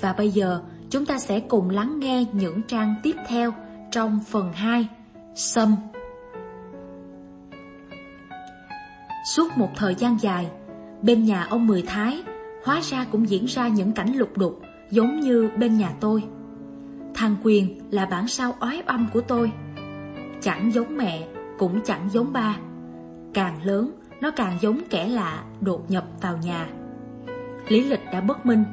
Và bây giờ chúng ta sẽ cùng lắng nghe những trang tiếp theo trong phần 2 Sâm Suốt một thời gian dài, bên nhà ông Mười Thái hóa ra cũng diễn ra những cảnh lục đục giống như bên nhà tôi. Thằng Quyền là bản sao oái âm của tôi. Chẳng giống mẹ, cũng chẳng giống ba. Càng lớn, nó càng giống kẻ lạ đột nhập vào nhà. Lý lịch đã bất minh,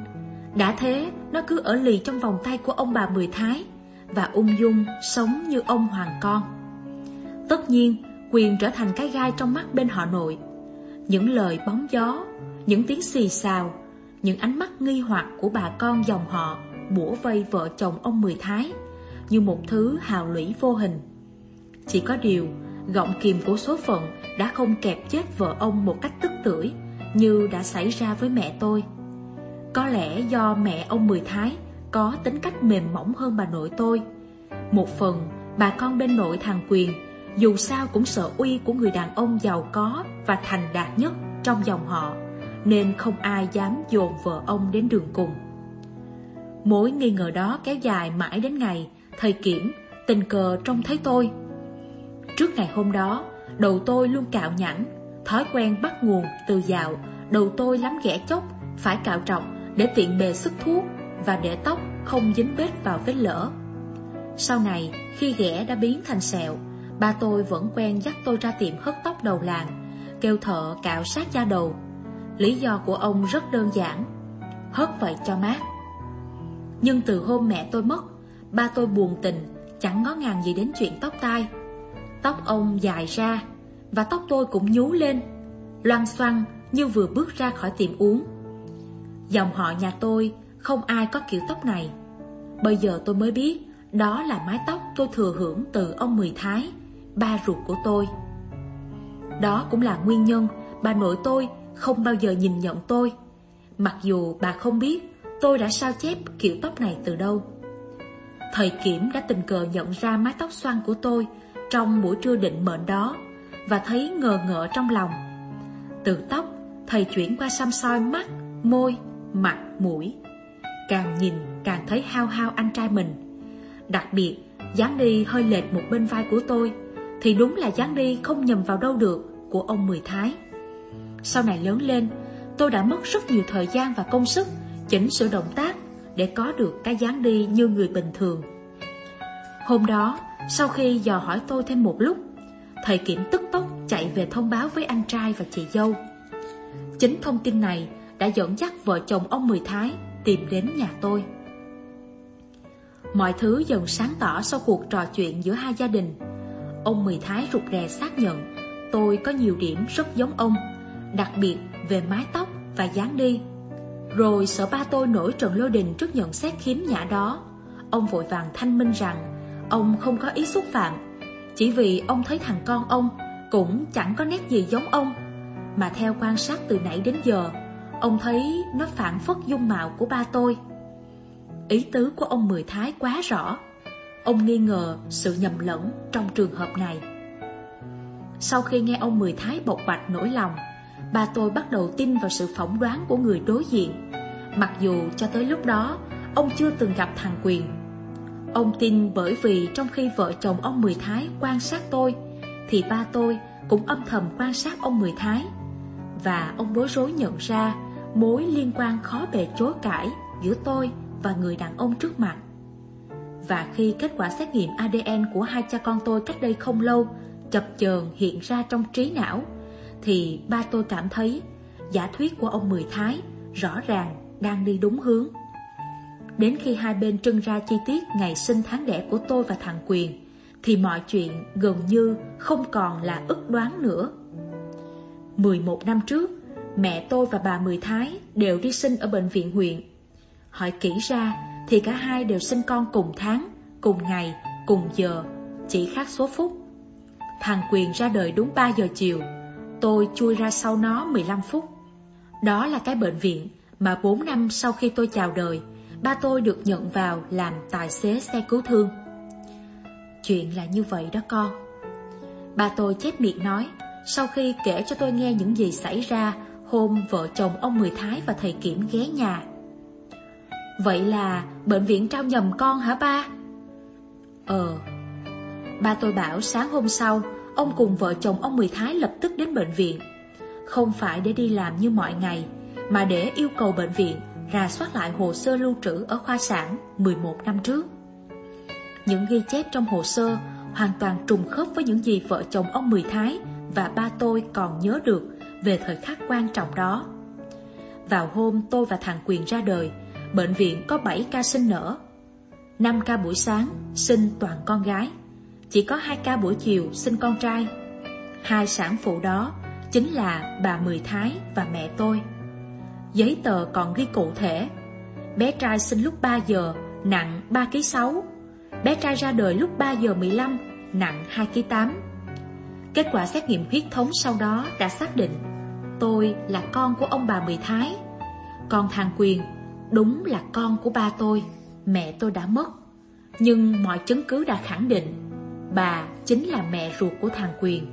đã thế nó cứ ở lì trong vòng tay của ông bà Mười Thái và ung dung sống như ông hoàng con. Tất nhiên, Quyền trở thành cái gai trong mắt bên họ nội. Những lời bóng gió, những tiếng xì xào, những ánh mắt nghi hoặc của bà con dòng họ bủa vây vợ chồng ông Mười Thái như một thứ hào lũy vô hình. Chỉ có điều, gọng kìm của số phận đã không kẹp chết vợ ông một cách tức tưởi như đã xảy ra với mẹ tôi. Có lẽ do mẹ ông Mười Thái có tính cách mềm mỏng hơn bà nội tôi. Một phần, bà con bên nội thằng Quyền dù sao cũng sợ uy của người đàn ông giàu có và thành đạt nhất trong dòng họ, nên không ai dám dồn vợ ông đến đường cùng. Mối nghi ngờ đó kéo dài mãi đến ngày thầy kiểm tình cờ trông thấy tôi. Trước ngày hôm đó, đầu tôi luôn cạo nhẵn, thói quen bắt nguồn từ dạo, đầu tôi lắm ghẻ chốc, phải cạo trọng để tiện bề sức thuốc và để tóc không dính bết vào vết lỡ. Sau này, khi ghẻ đã biến thành sẹo, ba tôi vẫn quen dắt tôi ra tiệm hớt tóc đầu làng, kêu thợ cạo sát da đầu. Lý do của ông rất đơn giản, hớt vậy cho mát. Nhưng từ hôm mẹ tôi mất, ba tôi buồn tình, chẳng ngó ngàng gì đến chuyện tóc tai. Tóc ông dài ra, và tóc tôi cũng nhú lên, loan xoăn như vừa bước ra khỏi tiệm uống. Dòng họ nhà tôi không ai có kiểu tóc này. Bây giờ tôi mới biết đó là mái tóc tôi thừa hưởng từ ông Mười Thái, ba ruột của tôi. Đó cũng là nguyên nhân bà nội tôi không bao giờ nhìn nhận tôi. Mặc dù bà không biết tôi đã sao chép kiểu tóc này từ đâu. Thầy Kiểm đã tình cờ nhận ra mái tóc xoăn của tôi trong buổi trưa định mệnh đó và thấy ngờ ngợ trong lòng. Từ tóc, thầy chuyển qua xăm soi mắt, môi, mặt, mũi. Càng nhìn càng thấy hao hao anh trai mình. Đặc biệt, dáng đi hơi lệch một bên vai của tôi thì đúng là dáng đi không nhầm vào đâu được của ông Mười Thái. Sau này lớn lên, tôi đã mất rất nhiều thời gian và công sức chỉnh sửa động tác để có được cái dáng đi như người bình thường. Hôm đó, sau khi dò hỏi tôi thêm một lúc, thầy kiểm tức tốc chạy về thông báo với anh trai và chị dâu. Chính thông tin này đã dẫn dắt vợ chồng ông Mười Thái tìm đến nhà tôi. Mọi thứ dần sáng tỏ sau cuộc trò chuyện giữa hai gia đình. Ông Mười Thái rụt rè xác nhận tôi có nhiều điểm rất giống ông, đặc biệt về mái tóc và dáng đi. Rồi sợ ba tôi nổi trận lôi đình trước nhận xét khiếm nhã đó. Ông vội vàng thanh minh rằng ông không có ý xúc phạm, chỉ vì ông thấy thằng con ông cũng chẳng có nét gì giống ông, mà theo quan sát từ nãy đến giờ, ông thấy nó phản phất dung mạo của ba tôi. Ý tứ của ông Mười Thái quá rõ, ông nghi ngờ sự nhầm lẫn trong trường hợp này. Sau khi nghe ông Mười Thái bộc bạch nỗi lòng, ba tôi bắt đầu tin vào sự phỏng đoán của người đối diện. Mặc dù cho tới lúc đó, ông chưa từng gặp thằng Quyền. Ông tin bởi vì trong khi vợ chồng ông Mười Thái quan sát tôi, thì ba tôi cũng âm thầm quan sát ông Mười Thái. Và ông bối rối nhận ra mối liên quan khó bề chối cãi giữa tôi và người đàn ông trước mặt. Và khi kết quả xét nghiệm ADN của hai cha con tôi cách đây không lâu chập chờn hiện ra trong trí não, thì ba tôi cảm thấy giả thuyết của ông Mười Thái rõ ràng đang đi đúng hướng. Đến khi hai bên trưng ra chi tiết ngày sinh tháng đẻ của tôi và thằng Quyền, thì mọi chuyện gần như không còn là ức đoán nữa. 11 năm trước, mẹ tôi và bà Mười Thái đều đi sinh ở bệnh viện huyện. Hỏi kỹ ra thì cả hai đều sinh con cùng tháng, cùng ngày, cùng giờ, chỉ khác số phút. Thằng Quyền ra đời đúng 3 giờ chiều, tôi chui ra sau nó 15 phút. Đó là cái bệnh viện mà 4 năm sau khi tôi chào đời, ba tôi được nhận vào làm tài xế xe cứu thương. Chuyện là như vậy đó con. Ba tôi chép miệng nói, sau khi kể cho tôi nghe những gì xảy ra hôm vợ chồng ông Mười Thái và thầy Kiểm ghé nhà. Vậy là bệnh viện trao nhầm con hả ba? Ờ. Ba tôi bảo sáng hôm sau, ông cùng vợ chồng ông Mười Thái lập tức đến bệnh viện. Không phải để đi làm như mọi ngày, mà để yêu cầu bệnh viện rà soát lại hồ sơ lưu trữ ở khoa sản 11 năm trước. Những ghi chép trong hồ sơ hoàn toàn trùng khớp với những gì vợ chồng ông Mười Thái và ba tôi còn nhớ được về thời khắc quan trọng đó. Vào hôm tôi và thằng Quyền ra đời, bệnh viện có 7 ca sinh nở. 5 ca buổi sáng sinh toàn con gái, chỉ có 2 ca buổi chiều sinh con trai. Hai sản phụ đó chính là bà Mười Thái và mẹ tôi. Giấy tờ còn ghi cụ thể. Bé trai sinh lúc 3 giờ, nặng 3 kg 6. Bé trai ra đời lúc 3 giờ 15, nặng 2 kg 8. Kết quả xét nghiệm huyết thống sau đó đã xác định tôi là con của ông bà Mười Thái. Còn thằng Quyền đúng là con của ba tôi, mẹ tôi đã mất. Nhưng mọi chứng cứ đã khẳng định bà chính là mẹ ruột của thằng Quyền.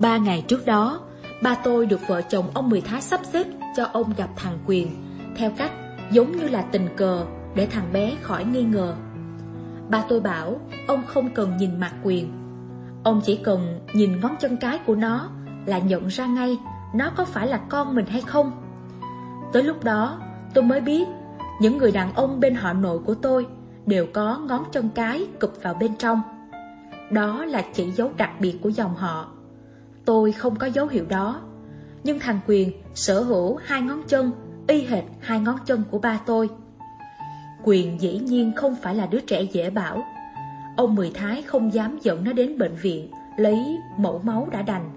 Ba ngày trước đó, ba tôi được vợ chồng ông Mười Thái sắp xếp cho ông gặp thằng Quyền theo cách giống như là tình cờ để thằng bé khỏi nghi ngờ. Ba tôi bảo ông không cần nhìn mặt Quyền Ông chỉ cần nhìn ngón chân cái của nó là nhận ra ngay nó có phải là con mình hay không. Tới lúc đó, tôi mới biết những người đàn ông bên họ nội của tôi đều có ngón chân cái cụp vào bên trong. Đó là chỉ dấu đặc biệt của dòng họ. Tôi không có dấu hiệu đó, nhưng thằng Quyền sở hữu hai ngón chân y hệt hai ngón chân của ba tôi. Quyền dĩ nhiên không phải là đứa trẻ dễ bảo, Ông Mười Thái không dám dẫn nó đến bệnh viện, Lấy mẫu máu đã đành.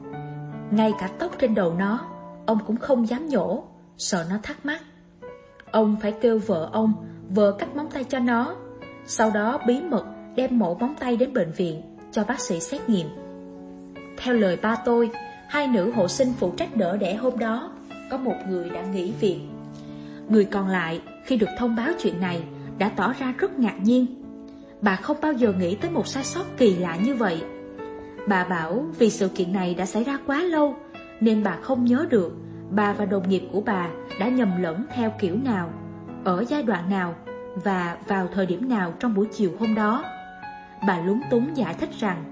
Ngay cả tóc trên đầu nó, Ông cũng không dám nhổ, Sợ nó thắc mắc. Ông phải kêu vợ ông Vợ cắt móng tay cho nó, Sau đó bí mật đem mẫu móng tay đến bệnh viện Cho bác sĩ xét nghiệm. Theo lời ba tôi, Hai nữ hộ sinh phụ trách đỡ đẻ hôm đó, Có một người đã nghỉ việc. Người còn lại, khi được thông báo chuyện này, Đã tỏ ra rất ngạc nhiên. Bà không bao giờ nghĩ tới một sai sót kỳ lạ như vậy Bà bảo vì sự kiện này đã xảy ra quá lâu Nên bà không nhớ được Bà và đồng nghiệp của bà đã nhầm lẫn theo kiểu nào Ở giai đoạn nào Và vào thời điểm nào trong buổi chiều hôm đó Bà lúng túng giải thích rằng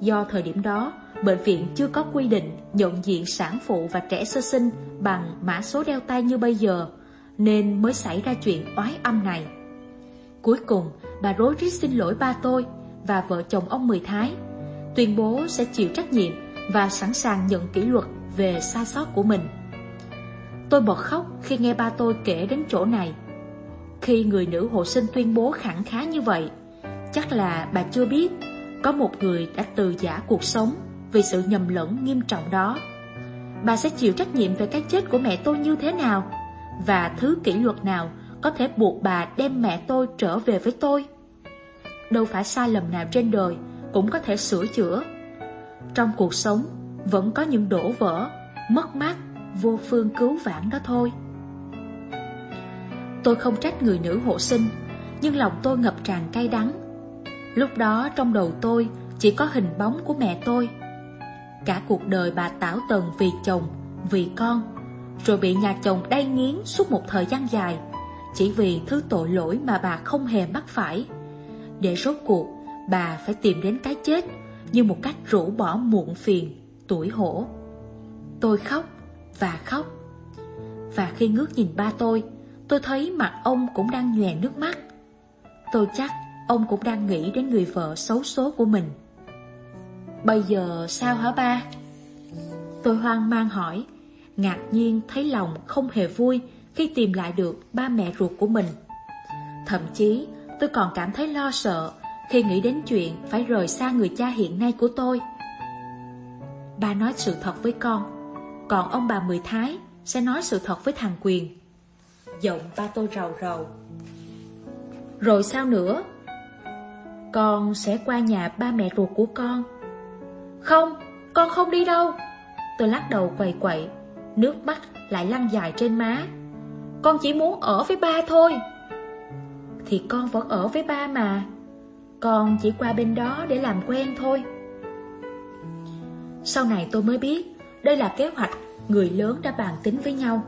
Do thời điểm đó Bệnh viện chưa có quy định nhận diện sản phụ và trẻ sơ sinh bằng mã số đeo tay như bây giờ, nên mới xảy ra chuyện oái âm này. Cuối cùng, bà rối rít xin lỗi ba tôi và vợ chồng ông Mười Thái, tuyên bố sẽ chịu trách nhiệm và sẵn sàng nhận kỷ luật về sai sót của mình. Tôi bật khóc khi nghe ba tôi kể đến chỗ này. Khi người nữ hộ sinh tuyên bố khẳng khá như vậy, chắc là bà chưa biết có một người đã từ giả cuộc sống vì sự nhầm lẫn nghiêm trọng đó. Bà sẽ chịu trách nhiệm về cái chết của mẹ tôi như thế nào và thứ kỷ luật nào có thể buộc bà đem mẹ tôi trở về với tôi. Đâu phải sai lầm nào trên đời cũng có thể sửa chữa. Trong cuộc sống vẫn có những đổ vỡ, mất mát, vô phương cứu vãn đó thôi. Tôi không trách người nữ hộ sinh, nhưng lòng tôi ngập tràn cay đắng. Lúc đó trong đầu tôi chỉ có hình bóng của mẹ tôi. Cả cuộc đời bà tảo tần vì chồng, vì con, rồi bị nhà chồng đay nghiến suốt một thời gian dài chỉ vì thứ tội lỗi mà bà không hề mắc phải. Để rốt cuộc, bà phải tìm đến cái chết như một cách rũ bỏ muộn phiền, tuổi hổ. Tôi khóc và khóc. Và khi ngước nhìn ba tôi, tôi thấy mặt ông cũng đang nhòe nước mắt. Tôi chắc ông cũng đang nghĩ đến người vợ xấu số của mình. Bây giờ sao hả ba? Tôi hoang mang hỏi, ngạc nhiên thấy lòng không hề vui khi tìm lại được ba mẹ ruột của mình. Thậm chí, tôi còn cảm thấy lo sợ khi nghĩ đến chuyện phải rời xa người cha hiện nay của tôi. Ba nói sự thật với con, còn ông bà Mười Thái sẽ nói sự thật với thằng Quyền. Giọng ba tôi rầu rầu. Rồi sao nữa? Con sẽ qua nhà ba mẹ ruột của con. Không, con không đi đâu. Tôi lắc đầu quầy quậy, nước mắt lại lăn dài trên má. Con chỉ muốn ở với ba thôi. Thì con vẫn ở với ba mà. Con chỉ qua bên đó để làm quen thôi. Sau này tôi mới biết Đây là kế hoạch người lớn đã bàn tính với nhau.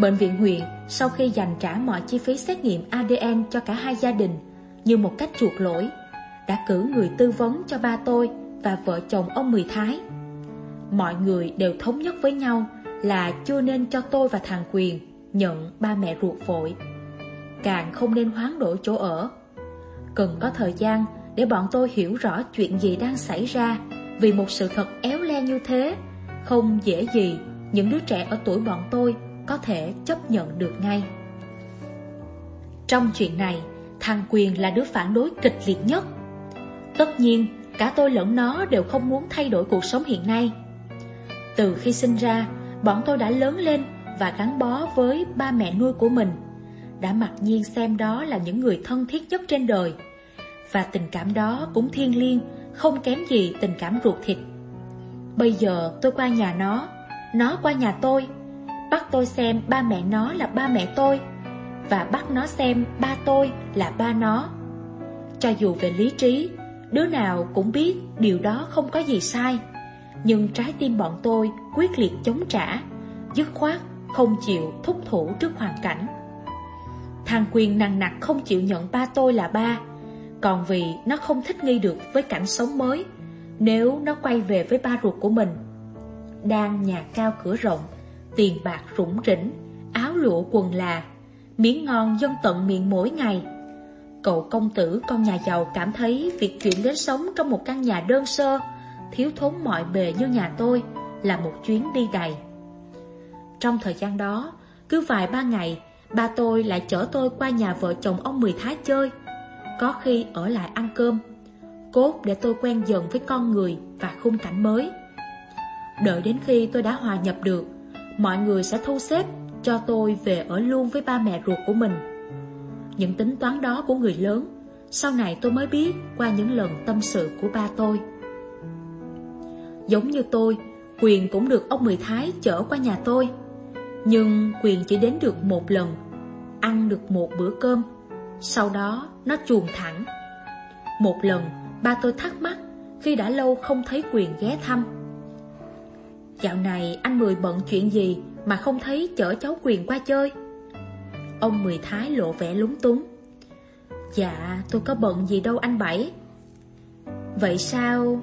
Bệnh viện huyện sau khi dành trả mọi chi phí xét nghiệm ADN cho cả hai gia đình như một cách chuộc lỗi, đã cử người tư vấn cho ba tôi và vợ chồng ông Mười Thái. Mọi người đều thống nhất với nhau là chưa nên cho tôi và thằng Quyền nhận ba mẹ ruột vội. Càng không nên hoán đổi chỗ ở. Cần có thời gian để bọn tôi hiểu rõ chuyện gì đang xảy ra vì một sự thật éo le như thế không dễ gì những đứa trẻ ở tuổi bọn tôi có thể chấp nhận được ngay. Trong chuyện này, thằng Quyền là đứa phản đối kịch liệt nhất. Tất nhiên, cả tôi lẫn nó đều không muốn thay đổi cuộc sống hiện nay. Từ khi sinh ra, bọn tôi đã lớn lên và gắn bó với ba mẹ nuôi của mình, đã mặc nhiên xem đó là những người thân thiết nhất trên đời. Và tình cảm đó cũng thiêng liêng, không kém gì tình cảm ruột thịt. Bây giờ tôi qua nhà nó, nó qua nhà tôi, bắt tôi xem ba mẹ nó là ba mẹ tôi, và bắt nó xem ba tôi là ba nó. Cho dù về lý trí, đứa nào cũng biết điều đó không có gì sai, nhưng trái tim bọn tôi quyết liệt chống trả, dứt khoát không chịu thúc thủ trước hoàn cảnh. Thằng Quyền nặng nặc không chịu nhận ba tôi là ba, còn vì nó không thích nghi được với cảnh sống mới nếu nó quay về với ba ruột của mình. Đang nhà cao cửa rộng, tiền bạc rủng rỉnh, áo lụa quần là, miếng ngon dân tận miệng mỗi ngày. Cậu công tử con nhà giàu cảm thấy việc chuyển đến sống trong một căn nhà đơn sơ, thiếu thốn mọi bề như nhà tôi là một chuyến đi đầy. Trong thời gian đó, cứ vài ba ngày, ba tôi lại chở tôi qua nhà vợ chồng ông Mười Thái chơi, có khi ở lại ăn cơm, cốt để tôi quen dần với con người và khung cảnh mới. Đợi đến khi tôi đã hòa nhập được, mọi người sẽ thu xếp cho tôi về ở luôn với ba mẹ ruột của mình. Những tính toán đó của người lớn, sau này tôi mới biết qua những lần tâm sự của ba tôi. Giống như tôi, Quyền cũng được ông Mười Thái chở qua nhà tôi. Nhưng Quyền chỉ đến được một lần, ăn được một bữa cơm, sau đó nó chuồn thẳng. Một lần, ba tôi thắc mắc khi đã lâu không thấy Quyền ghé thăm. Dạo này anh Mười bận chuyện gì mà không thấy chở cháu Quyền qua chơi? Ông Mười Thái lộ vẻ lúng túng. Dạ, tôi có bận gì đâu anh Bảy. Vậy sao...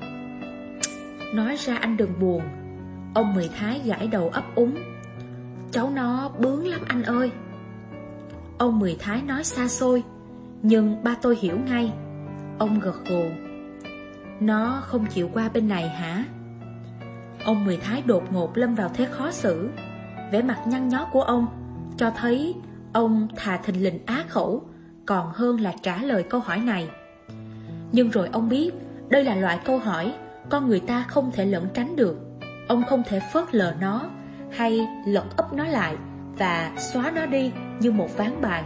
Nói ra anh đừng buồn Ông Mười Thái gãi đầu ấp úng Cháu nó bướng lắm anh ơi. Ông Mười Thái nói xa xôi, Nhưng ba tôi hiểu ngay. Ông gật gù. Nó không chịu qua bên này hả? Ông Mười Thái đột ngột lâm vào thế khó xử. Vẻ mặt nhăn nhó của ông Cho thấy ông thà thình lình á khẩu, Còn hơn là trả lời câu hỏi này. Nhưng rồi ông biết, Đây là loại câu hỏi Con người ta không thể lẩn tránh được. Ông không thể phớt lờ nó. Hay lật ấp nó lại Và xóa nó đi như một ván bài.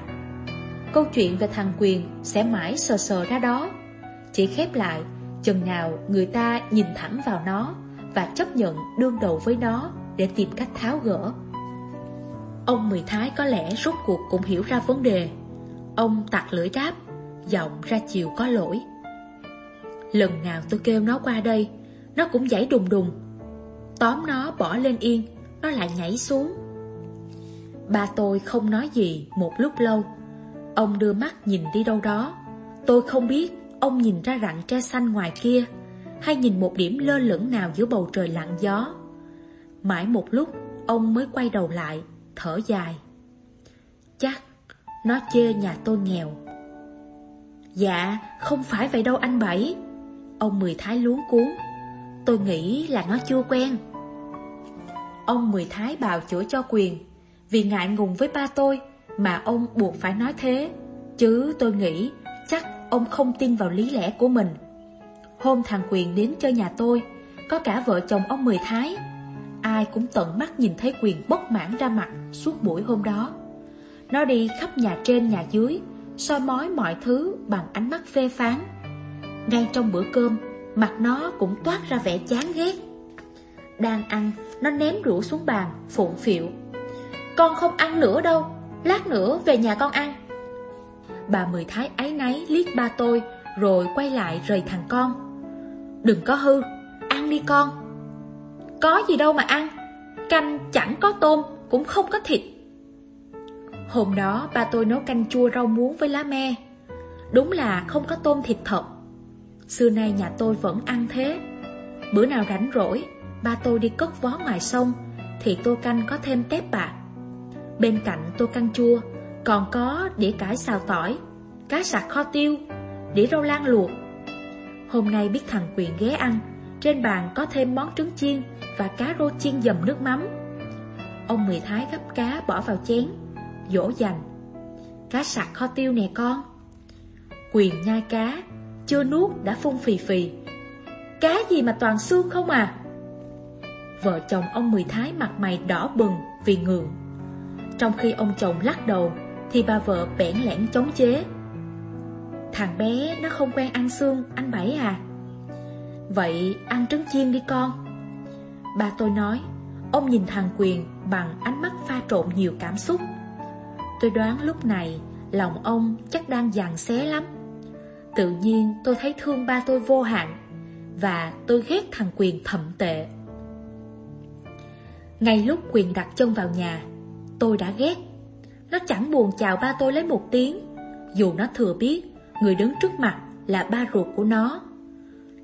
Câu chuyện về thằng Quyền Sẽ mãi sờ sờ ra đó, Chỉ khép lại Chừng nào người ta nhìn thẳng vào nó Và chấp nhận đương đầu với nó Để tìm cách tháo gỡ. Ông Mười Thái có lẽ rốt cuộc cũng hiểu ra vấn đề. Ông tặc lưỡi đáp, Giọng ra chiều có lỗi. Lần nào tôi kêu nó qua đây, Nó cũng giãy đùng đùng. Tóm nó bỏ lên yên nó lại nhảy xuống. Ba tôi không nói gì một lúc lâu. Ông đưa mắt nhìn đi đâu đó. Tôi không biết Ông nhìn ra rặng tre xanh ngoài kia, Hay nhìn một điểm lơ lửng nào giữa bầu trời lặng gió. Mãi một lúc, Ông mới quay đầu lại, Thở dài. Chắc Nó chê nhà tôi nghèo. Dạ không phải vậy đâu anh Bảy. Ông Mười Thái luống cuốn. Tôi nghĩ là nó chưa quen. Ông Mười Thái bào chữa cho quyền. Vì ngại ngùng với ba tôi Mà ông buộc phải nói thế. Chứ tôi nghĩ chắc ông không tin vào lý lẽ của mình. Hôm thằng Quyền đến chơi nhà tôi, Có cả vợ chồng ông Mười Thái. Ai cũng tận mắt nhìn thấy Quyền bất mãn ra mặt suốt buổi hôm đó. Nó đi khắp nhà trên, nhà dưới, soi mói mọi thứ bằng ánh mắt phê phán. Ngay trong bữa cơm, Mặt nó cũng toát ra vẻ chán ghét. Đang ăn, Nó ném rượu xuống bàn, Phụng phịu. Con không ăn nữa đâu, Lát nữa về nhà con ăn. Bà Mười Thái ấy náy liếc ba tôi, Rồi quay lại rời thằng con. Đừng có hư, Ăn đi con. Có gì đâu mà ăn, Canh chẳng có tôm, Cũng không có thịt. Hôm đó, ba tôi nấu canh chua rau muống với lá me. Đúng là không có tôm thịt thật. Xưa nay nhà tôi vẫn ăn thế. Bữa nào rảnh rỗi Ba tôi đi cất vó ngoài sông, Thì tô canh có thêm tép bạc. Bên cạnh tô canh chua, Còn có đĩa cải xào tỏi, Cá sặc kho tiêu, Đĩa rau lan luộc. Hôm nay biết thằng Quyền ghé ăn, Trên bàn có thêm món trứng chiên Và cá rô chiên dầm nước mắm. Ông Mười Thái gấp cá bỏ vào chén, Dỗ dành. Cá sặc kho tiêu nè con. Quyền nhai cá, Chưa nuốt đã phun phì phì. Cá gì mà toàn xương không à? Vợ chồng ông Mười Thái mặt mày đỏ bừng vì ngượng Trong khi ông chồng lắc đầu, Thì bà vợ bẽn lẽn chống chế. Thằng bé nó không quen ăn xương Anh Bảy à? Vậy ăn trứng chiên đi con. Ba tôi nói, Ông nhìn thằng Quyền bằng ánh mắt pha trộn nhiều cảm xúc. Tôi đoán lúc này, Lòng ông chắc đang giằng xé lắm. Tự nhiên tôi thấy thương ba tôi vô hạn Và tôi ghét thằng Quyền thậm tệ. Ngay lúc Quyền đặt chân vào nhà, Tôi đã ghét. Nó chẳng buồn chào ba tôi lấy một tiếng. Dù nó thừa biết, Người đứng trước mặt là ba ruột của nó.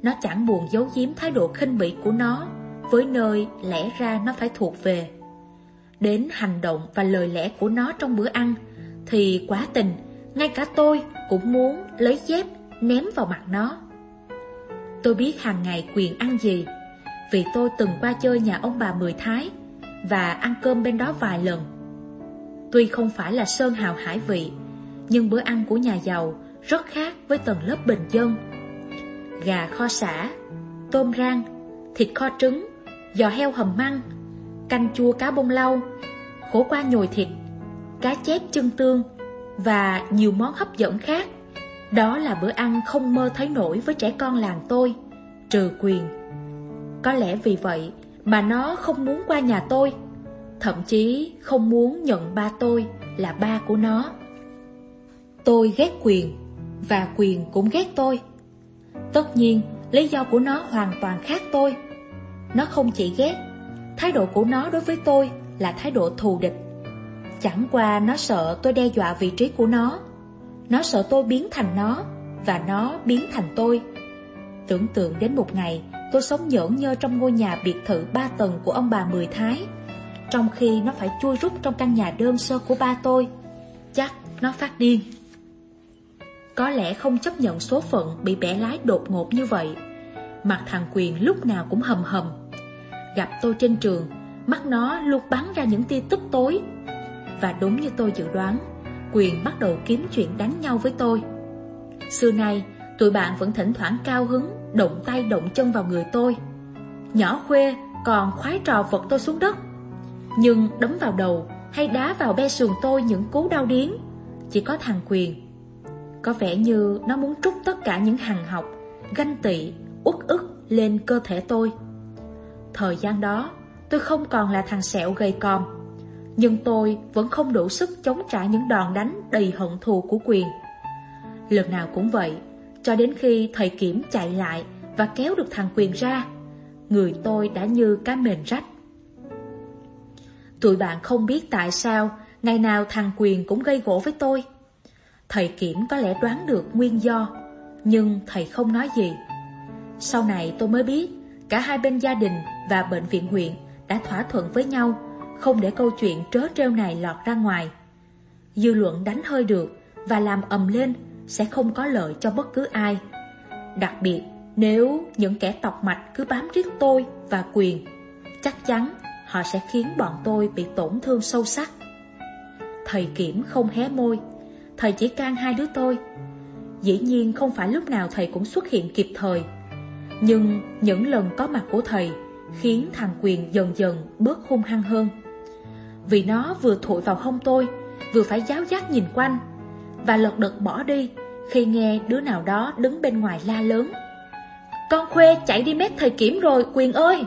Nó chẳng buồn giấu giếm thái độ khinh bỉ của nó, Với nơi lẽ ra nó phải thuộc về. Đến hành động và lời lẽ của nó trong bữa ăn, Thì quá tình, Ngay cả tôi cũng muốn lấy dép ném vào mặt nó. Tôi biết hàng ngày quyền ăn gì, Vì tôi từng qua chơi nhà ông bà Mười Thái. Và ăn cơm bên đó vài lần Tuy không phải là sơn hào hải vị Nhưng bữa ăn của nhà giàu rất khác với tầng lớp bình dân. Gà kho sả, tôm rang, thịt kho trứng, giò heo hầm măng, canh chua cá bông lau, khổ qua nhồi thịt, cá chép chân tương và nhiều món hấp dẫn khác. Đó là bữa ăn không mơ thấy nổi với trẻ con làng tôi, trừ quyền. Có lẽ vì vậy mà nó không muốn qua nhà tôi, thậm chí không muốn nhận ba tôi là ba của nó. Tôi ghét quyền và quyền cũng ghét tôi. Tất nhiên, lý do của nó hoàn toàn khác tôi. Nó không chỉ ghét, thái độ của nó đối với tôi là thái độ thù địch. Chẳng qua nó sợ tôi đe dọa vị trí của nó. Nó sợ tôi biến thành nó, và nó biến thành tôi. Tưởng tượng đến một ngày, tôi sống nhỡn nhơ trong ngôi nhà biệt thự ba tầng của ông bà Mười Thái, trong khi nó phải chui rút trong căn nhà đơn sơ của ba tôi. Chắc nó phát điên. Có lẽ không chấp nhận số phận bị bẻ lái đột ngột như vậy Mặt thằng Quyền lúc nào cũng hầm hầm Gặp tôi trên trường Mắt nó luôn bắn ra những tia tức tối Và đúng như tôi dự đoán Quyền bắt đầu kiếm chuyện đánh nhau với tôi Xưa nay Tụi bạn vẫn thỉnh thoảng cao hứng Động tay động chân vào người tôi Nhỏ khuê còn khoái trò vật tôi xuống đất Nhưng đấm vào đầu Hay đá vào be sườn tôi những cú đau điếng Chỉ có thằng Quyền có vẻ như nó muốn trút tất cả những hằng học, ganh tị, uất ức lên cơ thể tôi. Thời gian đó, tôi không còn là thằng sẹo gầy còm, nhưng tôi vẫn không đủ sức chống trả những đòn đánh đầy hận thù của quyền. Lần nào cũng vậy, cho đến khi thầy kiểm chạy lại và kéo được thằng quyền ra, người tôi đã như cá mền rách. Tụi bạn không biết tại sao ngày nào thằng quyền cũng gây gỗ với tôi. Thầy Kiểm có lẽ đoán được nguyên do, nhưng thầy không nói gì. Sau này tôi mới biết, cả hai bên gia đình và bệnh viện huyện đã thỏa thuận với nhau, không để câu chuyện trớ trêu này lọt ra ngoài. Dư luận đánh hơi được và làm ầm lên sẽ không có lợi cho bất cứ ai. Đặc biệt, nếu những kẻ tọc mạch cứ bám riết tôi và quyền, chắc chắn họ sẽ khiến bọn tôi bị tổn thương sâu sắc. Thầy Kiểm không hé môi, thầy chỉ can hai đứa tôi. Dĩ nhiên không phải lúc nào thầy cũng xuất hiện kịp thời. Nhưng những lần có mặt của thầy khiến thằng Quyền dần dần bớt hung hăng hơn. Vì nó vừa thổi vào hông tôi, vừa phải giáo giác nhìn quanh, và lật đật bỏ đi khi nghe đứa nào đó đứng bên ngoài la lớn. Con Khuê chạy đi mét thời kiểm rồi, Quyền ơi!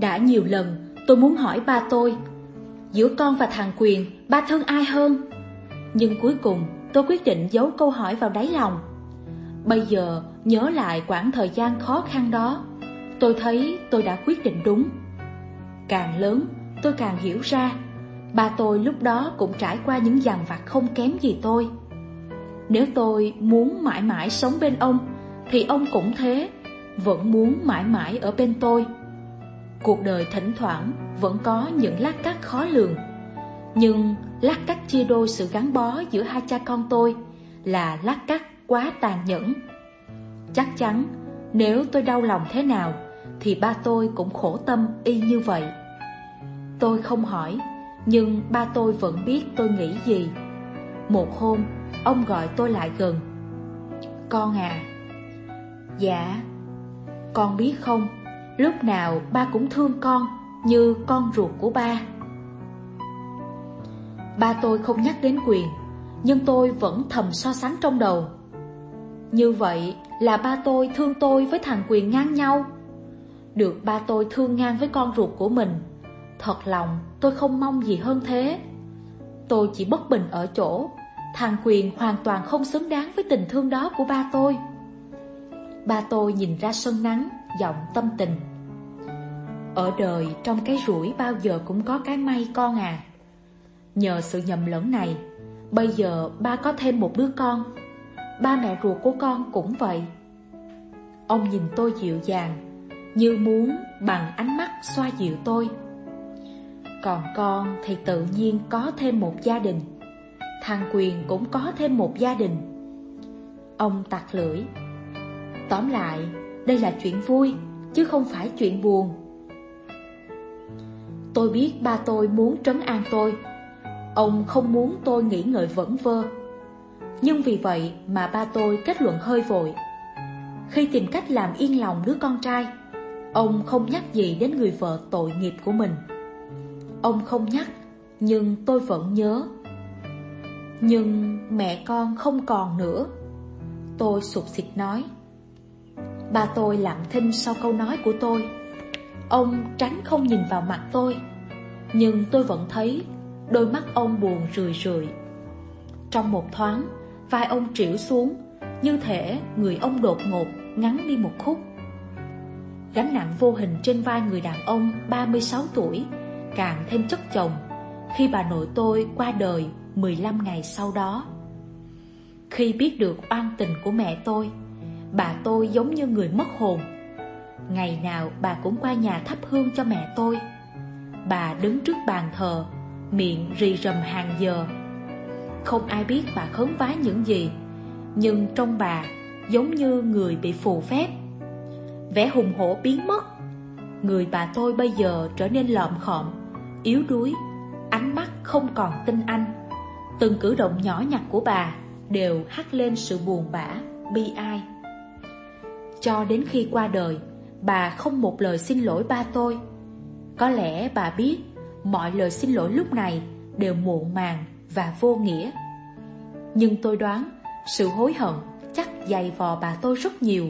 Đã nhiều lần tôi muốn hỏi ba tôi, giữa con và thằng Quyền, ba thương ai hơn? Nhưng cuối cùng tôi quyết định giấu câu hỏi vào đáy lòng Bây giờ nhớ lại quãng thời gian khó khăn đó Tôi thấy tôi đã quyết định đúng Càng lớn tôi càng hiểu ra Ba tôi lúc đó cũng trải qua những dằn vặt không kém gì tôi. Nếu tôi muốn mãi mãi sống bên ông, thì ông cũng thế, vẫn muốn mãi mãi ở bên tôi. Cuộc đời thỉnh thoảng vẫn có những lát cắt khó lường, nhưng lát cắt chia đôi sự gắn bó giữa hai cha con tôi là lát cắt quá tàn nhẫn. Chắc chắn nếu tôi đau lòng thế nào thì ba tôi cũng khổ tâm y như vậy. Tôi không hỏi, nhưng ba tôi vẫn biết tôi nghĩ gì. Một hôm, ông gọi tôi lại gần. Con à, dạ, con biết không, lúc nào ba cũng thương con như con ruột của ba. Ba tôi không nhắc đến quyền, nhưng tôi vẫn thầm so sánh trong đầu. Như vậy là ba tôi thương tôi với thằng quyền ngang nhau. Được ba tôi thương ngang với con ruột của mình, thật lòng tôi không mong gì hơn thế. Tôi chỉ bất bình ở chỗ, thằng quyền hoàn toàn không xứng đáng với tình thương đó của ba tôi. Ba tôi nhìn ra sân nắng, giọng tâm tình. Ở đời trong cái rủi bao giờ cũng có cái may con à. Nhờ sự nhầm lẫn này, bây giờ ba có thêm một đứa con. Ba mẹ ruột của con cũng vậy. Ông nhìn tôi dịu dàng, như muốn bằng ánh mắt xoa dịu tôi. Còn con thì tự nhiên có thêm một gia đình. Thằng Quyền cũng có thêm một gia đình. Ông tặc lưỡi. Tóm lại, đây là chuyện vui, chứ không phải chuyện buồn. Tôi biết ba tôi muốn trấn an tôi Ông không muốn tôi nghĩ ngợi vẩn vơ Nhưng vì vậy mà ba tôi kết luận hơi vội Khi tìm cách làm yên lòng đứa con trai Ông không nhắc gì đến người vợ tội nghiệp của mình Ông không nhắc Nhưng tôi vẫn nhớ nhưng mẹ con không còn nữa. Tôi sụt xịt nói, Ba tôi lặng thinh sau câu nói của tôi. Ông tránh không nhìn vào mặt tôi. Nhưng tôi vẫn thấy Đôi mắt ông buồn rười rượi. Trong một thoáng, Vai ông triểu xuống, Như thể người ông đột ngột Ngắn đi một khúc. Gánh nặng vô hình trên vai người đàn ông 36 tuổi, Càng thêm chất chồng Khi bà nội tôi qua đời 15 ngày sau đó. Khi biết được oan tình của mẹ tôi, Bà tôi giống như người mất hồn. Ngày nào bà cũng qua nhà thắp hương cho mẹ tôi. Bà đứng trước bàn thờ, Miệng rì rầm hàng giờ. Không ai biết bà khấn vái những gì, Nhưng trong bà giống như người bị phù phép. Vẻ hùng hổ biến mất, Người bà tôi bây giờ trở nên lợm khọm, Yếu đuối, Ánh mắt không còn tinh anh. Từng cử động nhỏ nhặt của bà Đều hắt lên sự buồn bã, bi ai. Cho đến khi qua đời Bà không một lời xin lỗi ba tôi. Có lẽ bà biết Mọi lời xin lỗi lúc này Đều muộn màng và vô nghĩa. Nhưng tôi đoán Sự hối hận chắc dày vò bà tôi rất nhiều.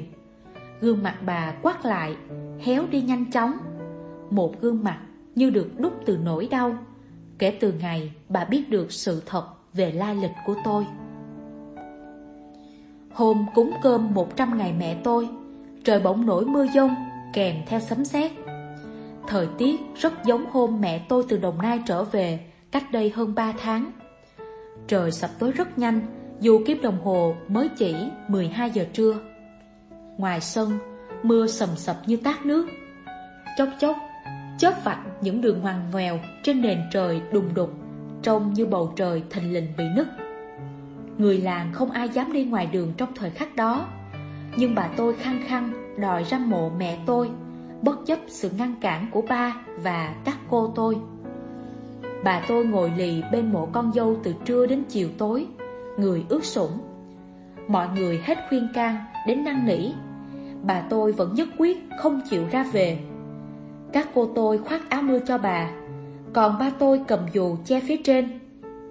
Gương mặt bà quát lại Héo đi nhanh chóng. Một gương mặt như được đúc từ nỗi đau. Kể từ ngày bà biết được sự thật về lai lịch của tôi Hôm cúng cơm 100 ngày mẹ tôi Trời bỗng nổi mưa dông kèm theo sấm sét. Thời tiết rất giống hôm mẹ tôi từ Đồng Nai trở về cách đây hơn 3 tháng. Trời sập tối rất nhanh, dù kiếp đồng hồ mới chỉ 12 giờ trưa. Ngoài sân, mưa sầm sập như tát nước. Chốc chốc, chớp vạch những đường hoàng ngoèo trên nền trời đùng đục, trông như bầu trời thình lình bị nứt. Người làng không ai dám đi ngoài đường trong thời khắc đó, nhưng bà tôi khăng khăng đòi ra mộ mẹ tôi, bất chấp sự ngăn cản của ba và các cô tôi. Bà tôi ngồi lì bên mộ con dâu từ trưa đến chiều tối, người ướt sũng. Mọi người hết khuyên can đến năn nỉ, bà tôi vẫn nhất quyết không chịu ra về. Các cô tôi khoác áo mưa cho bà, còn ba tôi cầm dù che phía trên.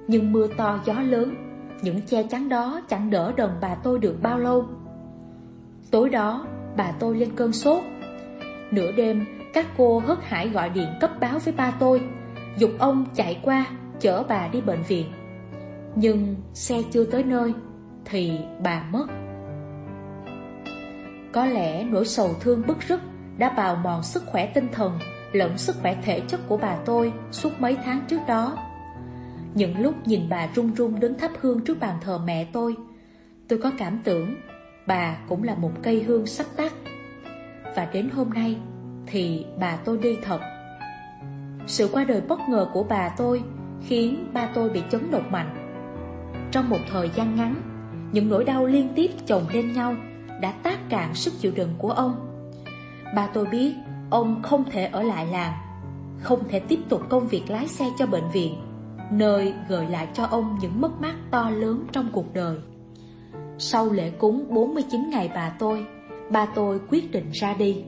Nhưng mưa to gió lớn, những che chắn đó chẳng đỡ đần bà tôi được bao lâu. Tối đó, bà tôi lên cơn sốt. Nửa đêm, các cô hớt hải gọi điện cấp báo với ba tôi, dục ông chạy qua, chở bà đi bệnh viện. Nhưng xe chưa tới nơi, thì bà mất. Có lẽ nỗi sầu thương bức rứt đã bào mòn sức khỏe tinh thần lẫn sức khỏe thể chất của bà tôi suốt mấy tháng trước đó. Những lúc nhìn bà run run đứng thắp hương trước bàn thờ mẹ tôi, tôi có cảm tưởng bà cũng là một cây hương sắp tắt. Và đến hôm nay thì bà tôi đi thật. Sự qua đời bất ngờ của bà tôi khiến ba tôi bị chấn động mạnh. Trong một thời gian ngắn, những nỗi đau liên tiếp chồng lên nhau đã tác cạn sức chịu đựng của ông. Ba tôi biết ông không thể ở lại làng, không thể tiếp tục công việc lái xe cho bệnh viện, nơi gợi lại cho ông những mất mát to lớn trong cuộc đời. Sau lễ cúng 49 ngày bà tôi, ba tôi quyết định ra đi.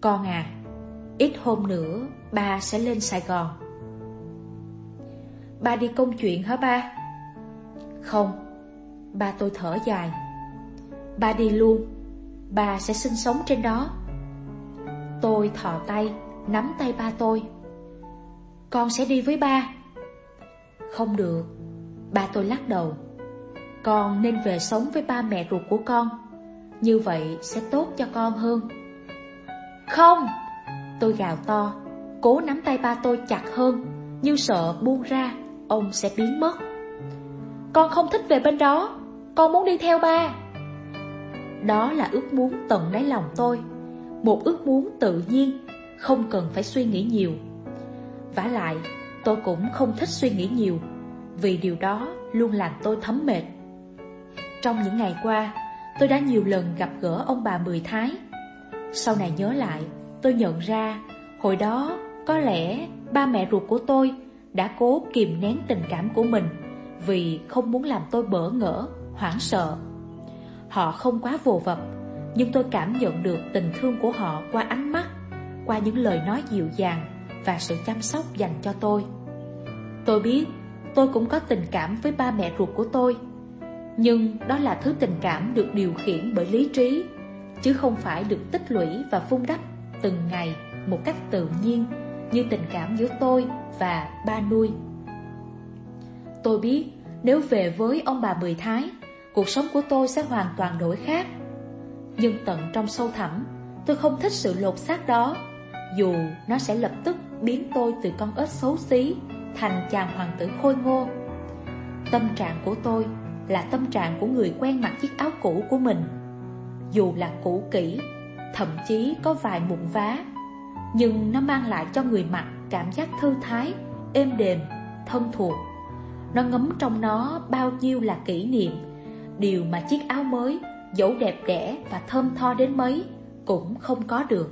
Con à, ít hôm nữa ba sẽ lên Sài Gòn. Ba đi công chuyện hả ba? Không, ba tôi thở dài. Ba đi luôn, ba sẽ sinh sống trên đó. Tôi thò tay, nắm tay ba tôi. Con sẽ đi với ba. Không được, ba tôi lắc đầu. Con nên về sống với ba mẹ ruột của con. Như vậy sẽ tốt cho con hơn. Không! Tôi gào to, cố nắm tay ba tôi chặt hơn, như sợ buông ra, ông sẽ biến mất. Con không thích về bên đó, con muốn đi theo ba. Đó là ước muốn tận đáy lòng tôi, một ước muốn tự nhiên, không cần phải suy nghĩ nhiều. vả lại, tôi cũng không thích suy nghĩ nhiều, vì điều đó luôn làm tôi thấm mệt. Trong những ngày qua, tôi đã nhiều lần gặp gỡ ông bà Mười Thái. Sau này nhớ lại, tôi nhận ra hồi đó có lẽ ba mẹ ruột của tôi đã cố kìm nén tình cảm của mình vì không muốn làm tôi bỡ ngỡ, hoảng sợ. Họ không quá vồ vập, nhưng tôi cảm nhận được tình thương của họ qua ánh mắt, qua những lời nói dịu dàng và sự chăm sóc dành cho tôi. Tôi biết tôi cũng có tình cảm với ba mẹ ruột của tôi, nhưng đó là thứ tình cảm được điều khiển bởi lý trí, chứ không phải được tích lũy và vun đắp từng ngày một cách tự nhiên như tình cảm giữa tôi và ba nuôi. Tôi biết nếu về với ông bà Mười Thái, cuộc sống của tôi sẽ hoàn toàn đổi khác. Nhưng tận trong sâu thẳm, tôi không thích sự lột xác đó, dù nó sẽ lập tức biến tôi từ con ếch xấu xí thành chàng hoàng tử khôi ngô. Tâm trạng của tôi là tâm trạng của người quen mặc chiếc áo cũ của mình. Dù là cũ kỹ, thậm chí có vài mụn vá, nhưng nó mang lại cho người mặc cảm giác thư thái, êm đềm, thân thuộc. Nó ngấm trong nó bao nhiêu là kỷ niệm, điều mà chiếc áo mới, dẫu đẹp đẽ và thơm tho đến mấy, cũng không có được.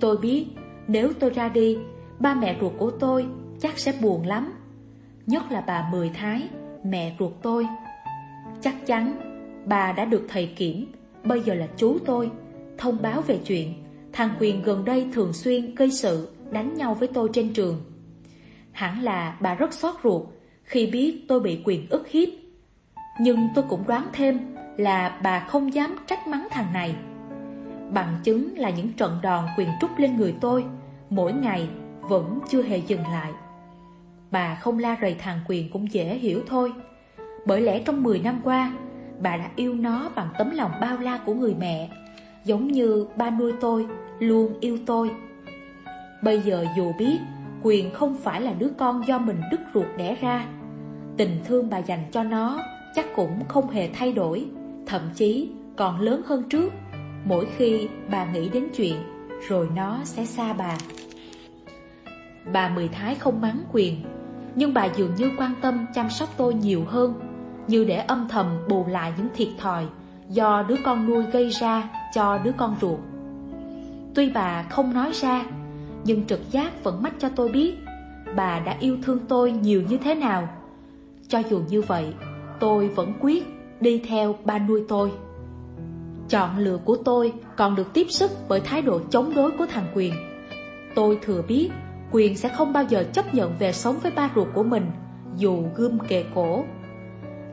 Tôi biết, nếu tôi ra đi, ba mẹ ruột của tôi chắc sẽ buồn lắm. Nhất là bà Mười Thái, mẹ ruột tôi. Chắc chắn, bà đã được thầy kiểm, bây giờ là chú tôi, thông báo về chuyện thằng Quyền gần đây thường xuyên gây sự đánh nhau với tôi trên trường. Hẳn là bà rất xót ruột khi biết tôi bị quyền ức hiếp. Nhưng tôi cũng đoán thêm là bà không dám trách mắng thằng này. Bằng chứng là những trận đòn quyền trút lên người tôi mỗi ngày vẫn chưa hề dừng lại. Bà không la rầy thằng quyền cũng dễ hiểu thôi. Bởi lẽ trong 10 năm qua, bà đã yêu nó bằng tấm lòng bao la của người mẹ, giống như ba nuôi tôi luôn yêu tôi. Bây giờ dù biết quyền không phải là đứa con do mình đứt ruột đẻ ra, tình thương bà dành cho nó chắc cũng không hề thay đổi, thậm chí còn lớn hơn trước, mỗi khi bà nghĩ đến chuyện rồi nó sẽ xa bà. Bà Mười Thái không mắng quyền, nhưng bà dường như quan tâm chăm sóc tôi nhiều hơn, như để âm thầm bù lại những thiệt thòi do đứa con nuôi gây ra cho đứa con ruột. Tuy bà không nói ra, nhưng trực giác vẫn mách cho tôi biết bà đã yêu thương tôi nhiều như thế nào. Cho dù như vậy, tôi vẫn quyết đi theo ba nuôi tôi. Chọn lựa của tôi còn được tiếp sức bởi thái độ chống đối của thằng Quyền. Tôi thừa biết Quyền sẽ không bao giờ chấp nhận về sống với ba ruột của mình, dù gươm kề cổ.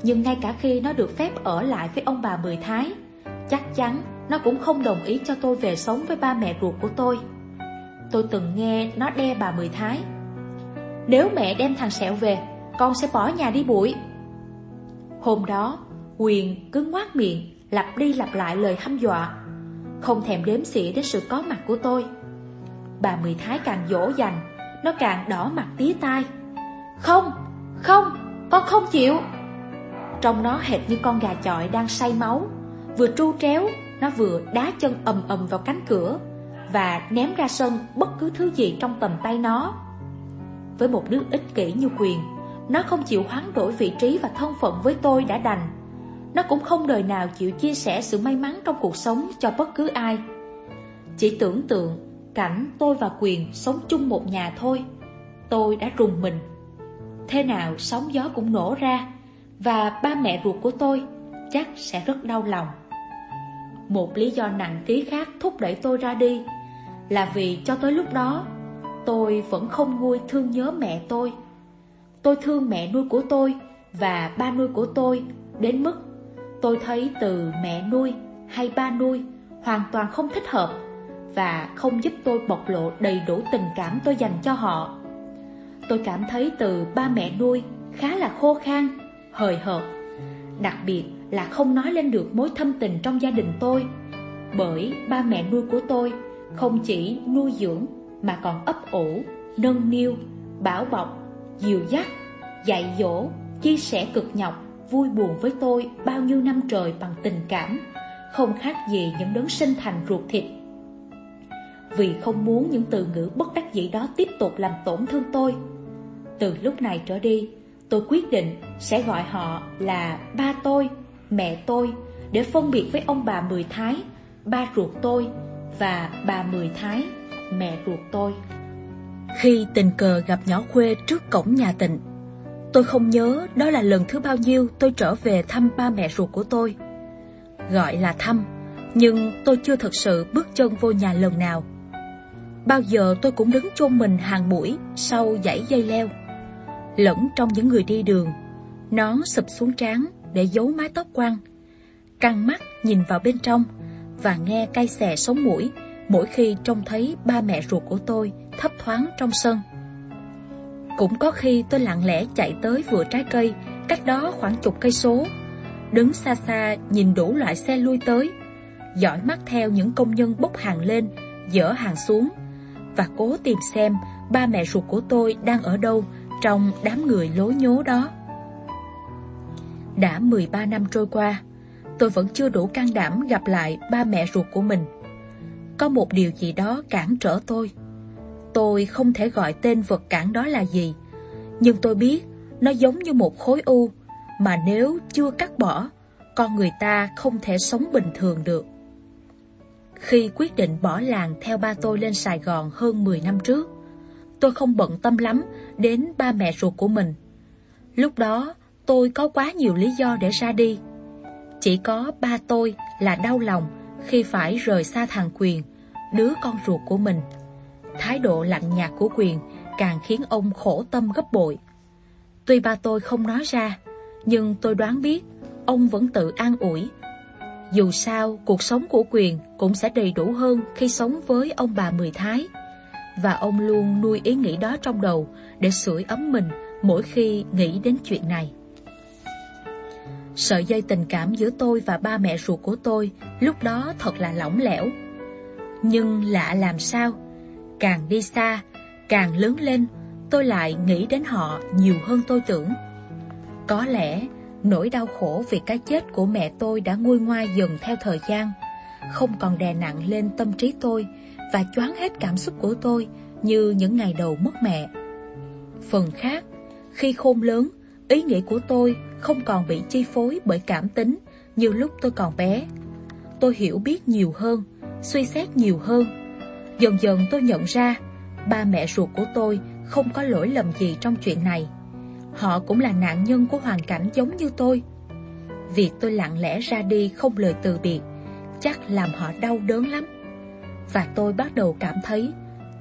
Nhưng ngay cả khi nó được phép ở lại với ông bà Mười Thái, chắc chắn nó cũng không đồng ý cho tôi về sống với ba mẹ ruột của tôi. Tôi từng nghe nó đe bà Mười Thái. Nếu mẹ đem thằng Sẹo về, con sẽ bỏ nhà đi bụi. Hôm đó, Quyền cứ ngoác miệng, lặp đi lặp lại lời hăm dọa, không thèm đếm xỉa đến sự có mặt của tôi. Bà Mười Thái càng dỗ dành, nó càng đỏ mặt tía tai. Không, không, con không chịu. Trong nó hệt như con gà chọi đang say máu. Vừa tru tréo, nó vừa đá chân ầm ầm vào cánh cửa Và ném ra sân bất cứ thứ gì trong tầm tay nó. Với một đứa ích kỷ như quyền Nó không chịu hoán đổi vị trí và thân phận với tôi đã đành. Nó cũng không đời nào chịu chia sẻ sự may mắn trong cuộc sống cho bất cứ ai. Chỉ tưởng tượng cảnh tôi và quyền sống chung một nhà thôi, Tôi đã rùng mình. Thế nào sóng gió cũng nổ ra Và ba mẹ ruột của tôi chắc sẽ rất đau lòng. Một lý do nặng ký khác thúc đẩy tôi ra đi Là vì cho tới lúc đó Tôi vẫn không nguôi thương nhớ mẹ tôi. Tôi thương mẹ nuôi của tôi Và ba nuôi của tôi Đến mức tôi thấy từ mẹ nuôi hay ba nuôi Hoàn toàn không thích hợp Và không giúp tôi bộc lộ đầy đủ tình cảm tôi dành cho họ tôi cảm thấy từ ba mẹ nuôi khá là khô khan, hời hợt. Đặc biệt là không nói lên được mối thâm tình trong gia đình tôi. Bởi ba mẹ nuôi của tôi không chỉ nuôi dưỡng mà còn ấp ủ, nâng niu, bảo bọc, dìu dắt, dạy dỗ, chia sẻ cực nhọc, vui buồn với tôi bao nhiêu năm trời bằng tình cảm, không khác gì những đấng sinh thành ruột thịt. Vì không muốn những từ ngữ bất đắc dĩ đó tiếp tục làm tổn thương tôi, từ lúc này trở đi, tôi quyết định sẽ gọi họ là ba tôi, mẹ tôi để phân biệt với ông bà Mười Thái, ba ruột tôi và bà Mười Thái, mẹ ruột tôi. Khi tình cờ gặp nhỏ khuê trước cổng nhà tịnh, tôi không nhớ đó là lần thứ bao nhiêu tôi trở về thăm ba mẹ ruột của tôi. Gọi là thăm, nhưng tôi chưa thực sự bước chân vô nhà lần nào. Bao giờ tôi cũng đứng chôn mình hàng mũi sau dãy dây leo lẫn trong những người đi đường. Nón sụp xuống trán để giấu mái tóc quăng. Căng mắt nhìn vào bên trong và nghe cay xè sống mũi mỗi khi trông thấy ba mẹ ruột của tôi thấp thoáng trong sân. Cũng có khi tôi lặng lẽ chạy tới vựa trái cây cách đó khoảng chục cây số, đứng xa xa nhìn đủ loại xe lui tới, dõi mắt theo những công nhân bốc hàng lên, dỡ hàng xuống và cố tìm xem ba mẹ ruột của tôi đang ở đâu trong đám người lố nhố đó. Đã 13 năm trôi qua, tôi vẫn chưa đủ can đảm gặp lại ba mẹ ruột của mình. Có một điều gì đó cản trở tôi. Tôi không thể gọi tên vật cản đó là gì, nhưng tôi biết nó giống như một khối u mà nếu chưa cắt bỏ, con người ta không thể sống bình thường được. Khi quyết định bỏ làng theo ba tôi lên Sài Gòn hơn 10 năm trước, tôi không bận tâm lắm đến ba mẹ ruột của mình. Lúc đó, tôi có quá nhiều lý do để ra đi. Chỉ có ba tôi là đau lòng khi phải rời xa thằng Quyền, đứa con ruột của mình. Thái độ lạnh nhạt của Quyền càng khiến ông khổ tâm gấp bội. Tuy ba tôi không nói ra, nhưng tôi đoán biết ông vẫn tự an ủi. Dù sao, cuộc sống của Quyền cũng sẽ đầy đủ hơn khi sống với ông bà Mười Thái và ông luôn nuôi ý nghĩ đó trong đầu để sưởi ấm mình mỗi khi nghĩ đến chuyện này. Sợi dây tình cảm giữa tôi và ba mẹ ruột của tôi lúc đó thật là lỏng lẻo. Nhưng lạ làm sao, càng đi xa, càng lớn lên, tôi lại nghĩ đến họ nhiều hơn tôi tưởng. Có lẽ nỗi đau khổ vì cái chết của mẹ tôi đã nguôi ngoai dần theo thời gian, không còn đè nặng lên tâm trí tôi và choáng hết cảm xúc của tôi như những ngày đầu mất mẹ. Phần khác, khi khôn lớn, ý nghĩ của tôi không còn bị chi phối bởi cảm tính như lúc tôi còn bé. Tôi hiểu biết nhiều hơn, suy xét nhiều hơn. Dần dần tôi nhận ra, ba mẹ ruột của tôi không có lỗi lầm gì trong chuyện này. Họ cũng là nạn nhân của hoàn cảnh giống như tôi. Việc tôi lặng lẽ ra đi không lời từ biệt, chắc làm họ đau đớn lắm và tôi bắt đầu cảm thấy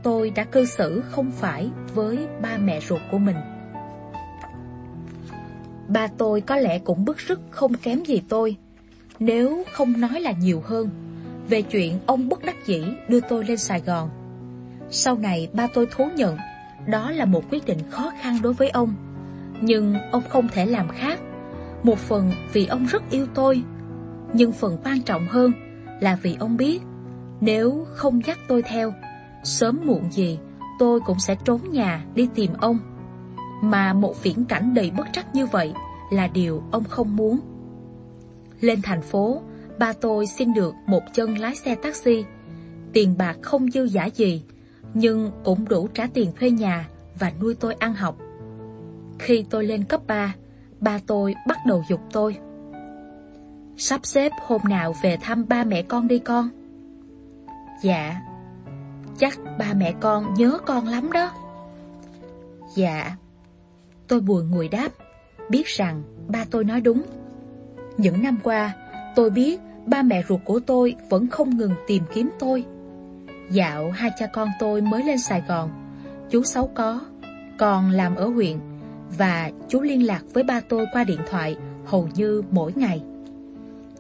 tôi đã cư xử không phải với ba mẹ ruột của mình. Ba tôi có lẽ cũng bức rứt không kém gì tôi, nếu không nói là nhiều hơn, về chuyện ông bất đắc dĩ đưa tôi lên Sài Gòn. Sau này ba tôi thú nhận, đó là một quyết định khó khăn đối với ông, nhưng ông không thể làm khác. Một phần vì ông rất yêu tôi, nhưng phần quan trọng hơn là vì ông biết nếu không dắt tôi theo, sớm muộn gì tôi cũng sẽ trốn nhà đi tìm ông. mà một viễn cảnh đầy bất trắc như vậy là điều ông không muốn. Lên thành phố, ba tôi xin được một chân lái xe taxi. Tiền bạc không dư giả gì, nhưng cũng đủ trả tiền thuê nhà và nuôi tôi ăn học. Khi tôi lên cấp 3, ba tôi bắt đầu dục tôi. Sắp xếp hôm nào về thăm ba mẹ con đi con. Dạ, chắc ba mẹ con nhớ con lắm đó. Dạ, tôi buồn ngùi đáp, biết rằng ba tôi nói đúng. Những năm qua, tôi biết ba mẹ ruột của tôi vẫn không ngừng tìm kiếm tôi. Dạo hai cha con tôi mới lên Sài Gòn, chú Sáu có, còn làm ở huyện, và chú liên lạc với ba tôi qua điện thoại hầu như mỗi ngày.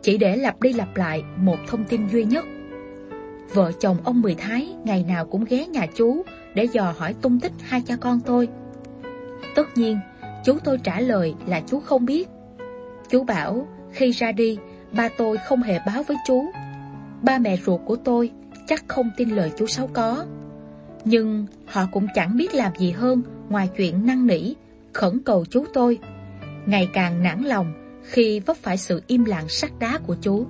Chỉ để lặp đi lặp lại một thông tin duy nhất. Vợ chồng ông Mười Thái ngày nào cũng ghé nhà chú để dò hỏi tung tích hai cha con tôi. Tất nhiên, chú tôi trả lời là chú không biết. Chú bảo khi ra đi, ba tôi không hề báo với chú. Ba mẹ ruột của tôi chắc không tin lời chú Sáu có. Nhưng họ cũng chẳng biết làm gì hơn ngoài chuyện năn nỉ, khẩn cầu chú tôi. Ngày càng nản lòng khi vấp phải sự im lặng sắt đá của chú.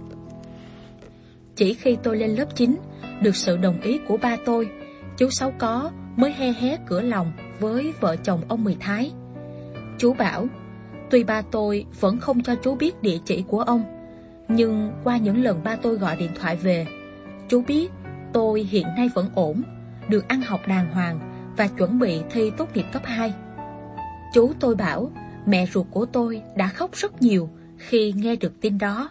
Chỉ khi tôi lên lớp 9, được sự đồng ý của ba tôi, chú Sáu có mới he hé cửa lòng với vợ chồng ông Mười Thái. Chú bảo, tuy ba tôi vẫn không cho chú biết địa chỉ của ông, nhưng qua những lần ba tôi gọi điện thoại về, chú biết tôi hiện nay vẫn ổn, được ăn học đàng hoàng và chuẩn bị thi tốt nghiệp cấp 2. Chú tôi bảo mẹ ruột của tôi đã khóc rất nhiều khi nghe được tin đó.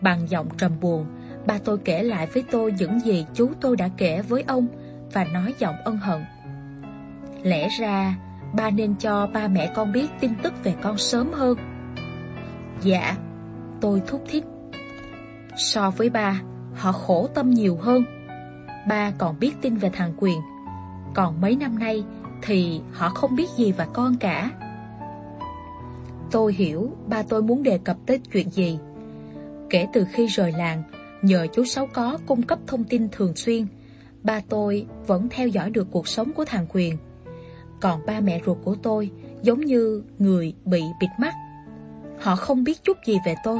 Bằng giọng trầm buồn, ba tôi kể lại với tôi những gì chú tôi đã kể với ông và nói giọng ân hận. Lẽ ra, ba nên cho ba mẹ con biết tin tức về con sớm hơn. Dạ, tôi thúc thích. So với ba, họ khổ tâm nhiều hơn. Ba còn biết tin về thằng Quyền, còn mấy năm nay thì họ không biết gì về con cả. Tôi hiểu ba tôi muốn đề cập tới chuyện gì. Kể từ khi rời làng, nhờ chú Sáu có cung cấp thông tin thường xuyên, ba tôi vẫn theo dõi được cuộc sống của thằng Quyền. Còn ba mẹ ruột của tôi giống như người bị bịt mắt. Họ không biết chút gì về tôi.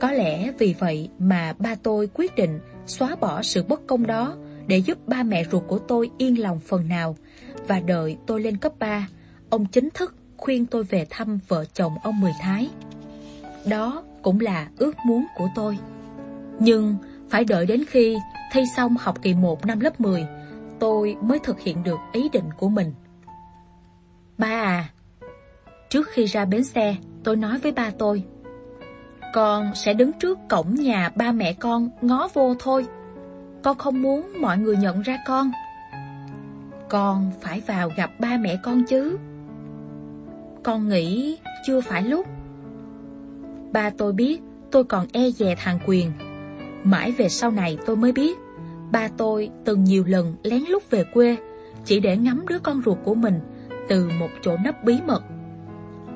Có lẽ vì vậy mà ba tôi quyết định xóa bỏ sự bất công đó để giúp ba mẹ ruột của tôi yên lòng phần nào và đợi tôi lên cấp 3, ông chính thức khuyên tôi về thăm vợ chồng ông Mười Thái. Đó cũng là ước muốn của tôi. Nhưng phải đợi đến khi thi xong học kỳ 1 năm lớp 10, tôi mới thực hiện được ý định của mình. Ba à, trước khi ra bến xe, tôi nói với ba tôi, con sẽ đứng trước cổng nhà ba mẹ con ngó vô thôi. Con không muốn mọi người nhận ra con. Con phải vào gặp ba mẹ con chứ. Con nghĩ chưa phải lúc. Ba tôi biết tôi còn e dè thằng Quyền. Mãi về sau này tôi mới biết, ba tôi từng nhiều lần lén lút về quê, chỉ để ngắm đứa con ruột của mình từ một chỗ nấp bí mật.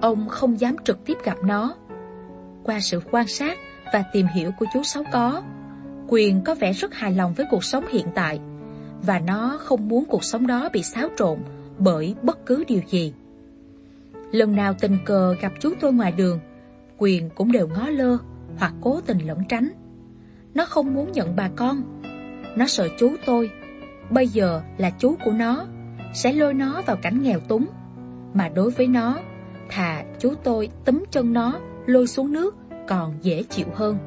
Ông không dám trực tiếp gặp nó. Qua sự quan sát và tìm hiểu của chú Sáu Có, Quyền có vẻ rất hài lòng với cuộc sống hiện tại và nó không muốn cuộc sống đó bị xáo trộn bởi bất cứ điều gì. Lần nào tình cờ gặp chú tôi ngoài đường, Quyền cũng đều ngó lơ hoặc cố tình lẩn tránh. Nó không muốn nhận bà con. Nó sợ chú tôi, bây giờ là chú của nó, sẽ lôi nó vào cảnh nghèo túng. Mà đối với nó, thà chú tôi túm chân nó lôi xuống nước còn dễ chịu hơn.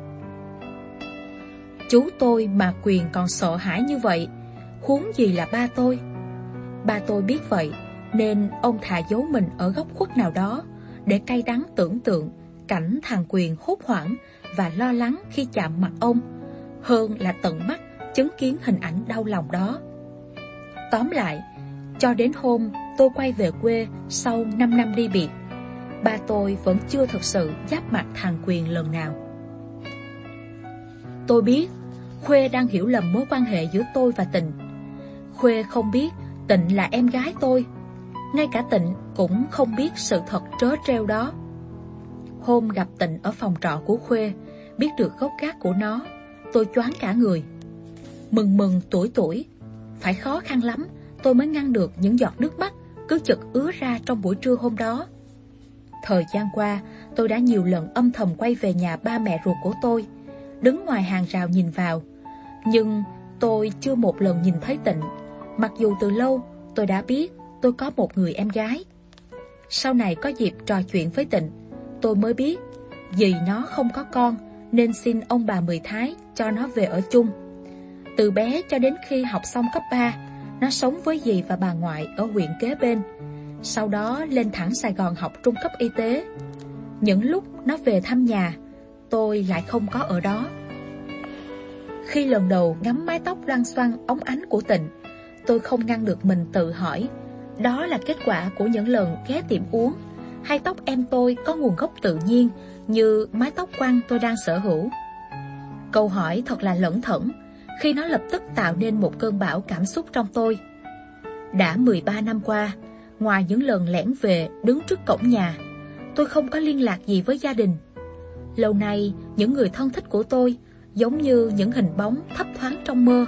Chú tôi mà Quyền còn sợ hãi như vậy, huống gì là ba tôi. Ba tôi biết vậy, nên ông thà giấu mình ở góc khuất nào đó, để cay đắng tưởng tượng cảnh thằng Quyền hốt hoảng và lo lắng khi chạm mặt ông, hơn là tận mắt chứng kiến hình ảnh đau lòng đó. Tóm lại, cho đến hôm tôi quay về quê sau 5 năm đi biệt, ba tôi vẫn chưa thực sự giáp mặt thằng Quyền lần nào. Tôi biết Khuê đang hiểu lầm mối quan hệ giữa tôi và Tịnh. Khuê không biết Tịnh là em gái tôi. Ngay cả Tịnh cũng không biết sự thật trớ trêu đó. Hôm gặp Tịnh ở phòng trọ của Khuê, biết được gốc gác của nó, tôi choáng cả người. Mừng mừng tuổi tuổi, phải khó khăn lắm tôi mới ngăn được những giọt nước mắt cứ chực ứa ra trong buổi trưa hôm đó. Thời gian qua, tôi đã nhiều lần âm thầm quay về nhà ba mẹ ruột của tôi, đứng ngoài hàng rào nhìn vào. Nhưng tôi chưa một lần nhìn thấy tịnh, mặc dù từ lâu tôi đã biết tôi có một người em gái. Sau này có dịp trò chuyện với tịnh, tôi mới biết vì nó không có con nên xin ông bà Mười Thái cho nó về ở chung. Từ bé cho đến khi học xong cấp 3, nó sống với dì và bà ngoại ở huyện kế bên. Sau đó lên thẳng Sài Gòn học trung cấp y tế. Những lúc nó về thăm nhà, tôi lại không có ở đó. Khi lần đầu ngắm mái tóc loang xoăn ống ánh của tịnh, tôi không ngăn được mình tự hỏi, đó là kết quả của những lần ghé tiệm uống, hay tóc em tôi có nguồn gốc tự nhiên như mái tóc quăng tôi đang sở hữu. Câu hỏi thật là lẫn thẩn, khi nó lập tức tạo nên một cơn bão cảm xúc trong tôi. Đã 13 năm qua, ngoài những lần lẻn về đứng trước cổng nhà, tôi không có liên lạc gì với gia đình. Lâu nay, những người thân thích của tôi giống như những hình bóng thấp thoáng trong mơ,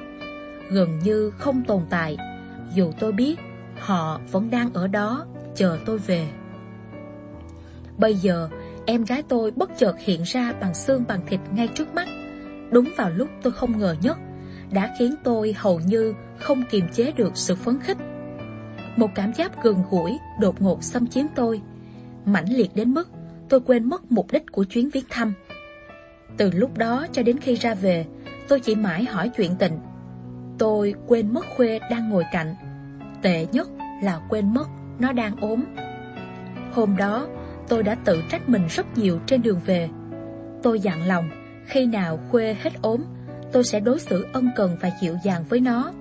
gần như không tồn tại, dù tôi biết họ vẫn đang ở đó chờ tôi về. Bây giờ, em gái tôi bất chợt hiện ra bằng xương bằng thịt ngay trước mắt, đúng vào lúc tôi không ngờ nhất đã khiến tôi hầu như không kiềm chế được sự phấn khích. Một cảm giác gần gũi, đột ngột xâm chiếm tôi, mãnh liệt đến mức tôi quên mất mục đích của chuyến viếng thăm. Từ lúc đó cho đến khi ra về, tôi chỉ mãi hỏi chuyện tình. Tôi quên mất Khuê đang ngồi cạnh. Tệ nhất là quên mất nó đang ốm. Hôm đó, tôi đã tự trách mình rất nhiều trên đường về. Tôi dặn lòng, khi nào Khuê hết ốm tôi sẽ đối xử ân cần và dịu dàng với nó,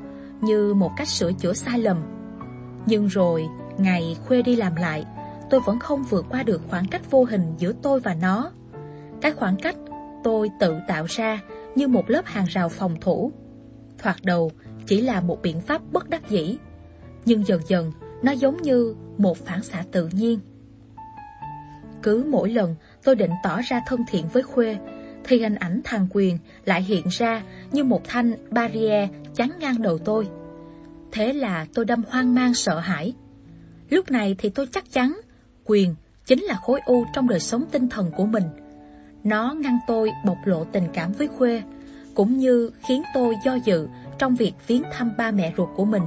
như một cách sửa chữa sai lầm. Nhưng rồi, ngày khuya đi làm lại, tôi vẫn không vượt qua được khoảng cách vô hình giữa tôi và nó. Cái khoảng cách tôi tự tạo ra như một lớp hàng rào phòng thủ. Thoạt đầu chỉ là một biện pháp bất đắc dĩ, nhưng dần dần nó giống như một phản xạ tự nhiên. Cứ mỗi lần tôi định tỏ ra thân thiện với Khuê thì hình ảnh thằng Quyền lại hiện ra như một thanh barrier chắn ngang đầu tôi. Thế là tôi đâm hoang mang sợ hãi. Lúc này thì tôi chắc chắn Quyền chính là khối u trong đời sống tinh thần của mình. Nó ngăn tôi bộc lộ tình cảm với Khuê, cũng như khiến tôi do dự trong việc viếng thăm ba mẹ ruột của mình.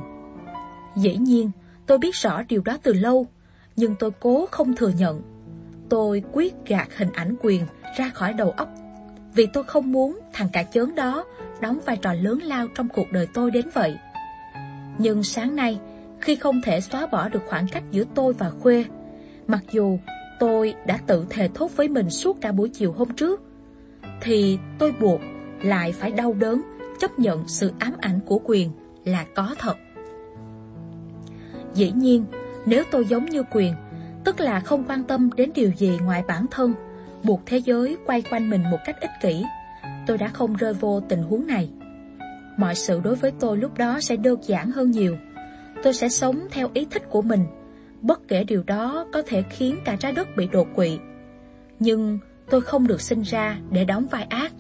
Dĩ nhiên, tôi biết rõ điều đó từ lâu, nhưng tôi cố không thừa nhận. Tôi quyết gạt hình ảnh quyền ra khỏi đầu óc vì tôi không muốn thằng cả chớn đó đóng vai trò lớn lao trong cuộc đời tôi đến vậy. Nhưng sáng nay, khi không thể xóa bỏ được khoảng cách giữa tôi và Khuê, mặc dù tôi đã tự thề thốt với mình suốt cả buổi chiều hôm trước, thì tôi buộc lại phải đau đớn chấp nhận sự ám ảnh của quyền là có thật. Dĩ nhiên, nếu tôi giống như quyền, tức là không quan tâm đến điều gì ngoài bản thân, buộc thế giới quay quanh mình một cách ích kỷ, tôi đã không rơi vô tình huống này. Mọi sự đối với tôi lúc đó sẽ đơn giản hơn nhiều. Tôi sẽ sống theo ý thích của mình, bất kể điều đó có thể khiến cả trái đất bị đột quỵ. Nhưng tôi không được sinh ra để đóng vai ác.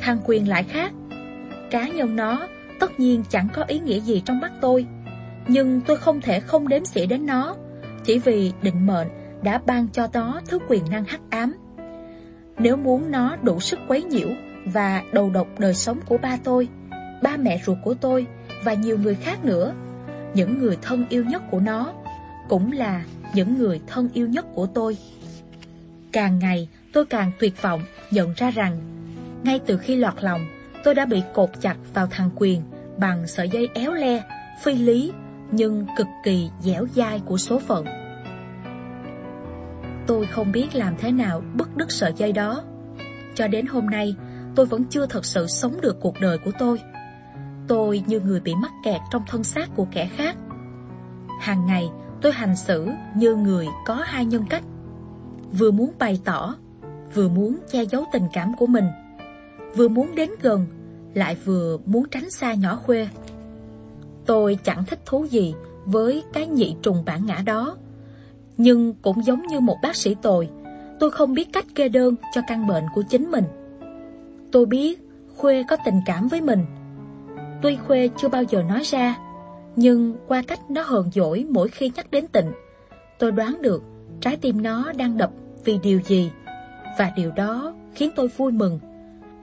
Thằng quyền lại khác. Cá nhân nó tất nhiên chẳng có ý nghĩa gì trong mắt tôi, nhưng tôi không thể không đếm xỉa đến nó, chỉ vì định mệnh đã ban cho nó thứ quyền năng hắc ám. Nếu muốn nó đủ sức quấy nhiễu và đầu độc đời sống của ba tôi, ba mẹ ruột của tôi và nhiều người khác nữa, những người thân yêu nhất của nó, cũng là những người thân yêu nhất của tôi. Càng ngày, tôi càng tuyệt vọng nhận ra rằng, ngay từ khi lọt lòng, tôi đã bị cột chặt vào thằng quyền bằng sợi dây éo le, phi lý, nhưng cực kỳ dẻo dai của số phận. Tôi không biết làm thế nào bứt đứt sợi dây đó. Cho đến hôm nay, tôi vẫn chưa thật sự sống được cuộc đời của tôi. Tôi như người bị mắc kẹt trong thân xác của kẻ khác. Hàng ngày, tôi hành xử như người có hai nhân cách. Vừa muốn bày tỏ, vừa muốn che giấu tình cảm của mình. Vừa muốn đến gần, lại vừa muốn tránh xa nhỏ khuê. Tôi chẳng thích thú gì với cái nhị trùng bản ngã đó nhưng cũng giống như một bác sĩ tồi, tôi không biết cách kê đơn cho căn bệnh của chính mình. Tôi biết Khuê có tình cảm với mình. Tuy Khuê chưa bao giờ nói ra, Nhưng qua cách nó hờn dỗi mỗi khi nhắc đến tịnh, tôi đoán được trái tim nó đang đập vì điều gì. Và điều đó khiến tôi vui mừng,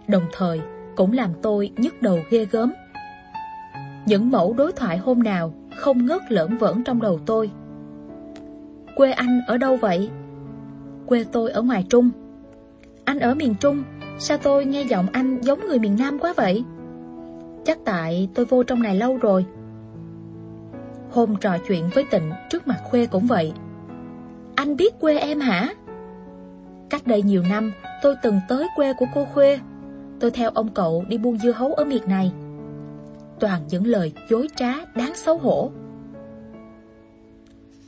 đồng thời cũng làm tôi nhức đầu ghê gớm. Những mẫu đối thoại hôm nào không ngớt lởn vởn trong đầu tôi. Quê anh ở đâu vậy? Quê tôi ở ngoài Trung. Anh ở miền Trung, sao tôi nghe giọng anh giống người miền Nam quá vậy? Chắc tại tôi vô trong này lâu rồi. Hôm trò chuyện với Tịnh trước mặt Khuê cũng vậy. Anh biết quê em hả? Cách đây nhiều năm, tôi từng tới quê của cô Khuê. Tôi theo ông cậu đi buôn dưa hấu ở miệt này. Toàn những lời dối trá đáng xấu hổ.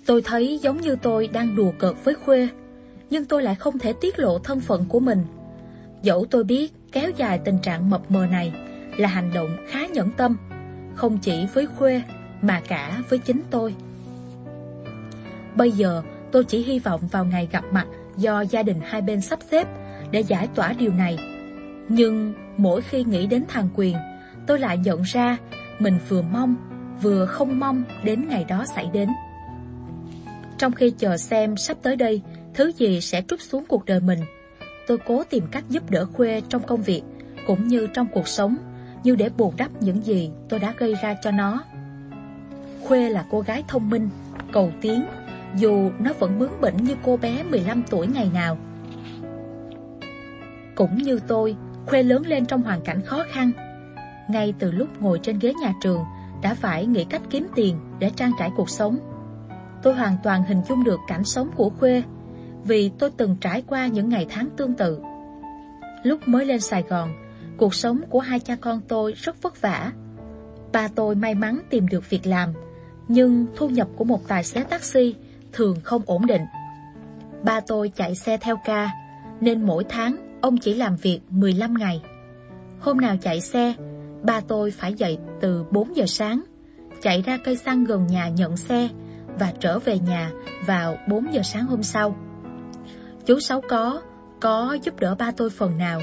Tôi thấy giống như tôi đang đùa cợt với Khuê, nhưng tôi lại không thể tiết lộ thân phận của mình. Dẫu tôi biết kéo dài tình trạng mập mờ này là hành động khá nhẫn tâm, không chỉ với Khuê mà cả với chính tôi. Bây giờ tôi chỉ hy vọng vào ngày gặp mặt do gia đình hai bên sắp xếp để giải tỏa điều này. Nhưng mỗi khi nghĩ đến thằng Quyền, tôi lại nhận ra mình vừa mong, vừa không mong đến ngày đó xảy đến. Trong khi chờ xem sắp tới đây, thứ gì sẽ trút xuống cuộc đời mình, tôi cố tìm cách giúp đỡ Khuê trong công việc, cũng như trong cuộc sống, như để bù đắp những gì tôi đã gây ra cho nó. Khuê là cô gái thông minh, cầu tiến, dù nó vẫn bướng bỉnh như cô bé 15 tuổi ngày nào. Cũng như tôi, Khuê lớn lên trong hoàn cảnh khó khăn. Ngay từ lúc ngồi trên ghế nhà trường, đã phải nghĩ cách kiếm tiền để trang trải cuộc sống. Tôi hoàn toàn hình dung được cảnh sống của Khuê, vì tôi từng trải qua những ngày tháng tương tự. Lúc mới lên Sài Gòn, cuộc sống của hai cha con tôi rất vất vả. Ba tôi may mắn tìm được việc làm, nhưng thu nhập của một tài xế taxi thường không ổn định. Ba tôi chạy xe theo ca, nên mỗi tháng ông chỉ làm việc 15 ngày. Hôm nào chạy xe, ba tôi phải dậy từ 4 giờ sáng, chạy ra cây xăng gần nhà nhận xe và trở về nhà vào 4 giờ sáng hôm sau. Chú Sáu có, có giúp đỡ ba tôi phần nào,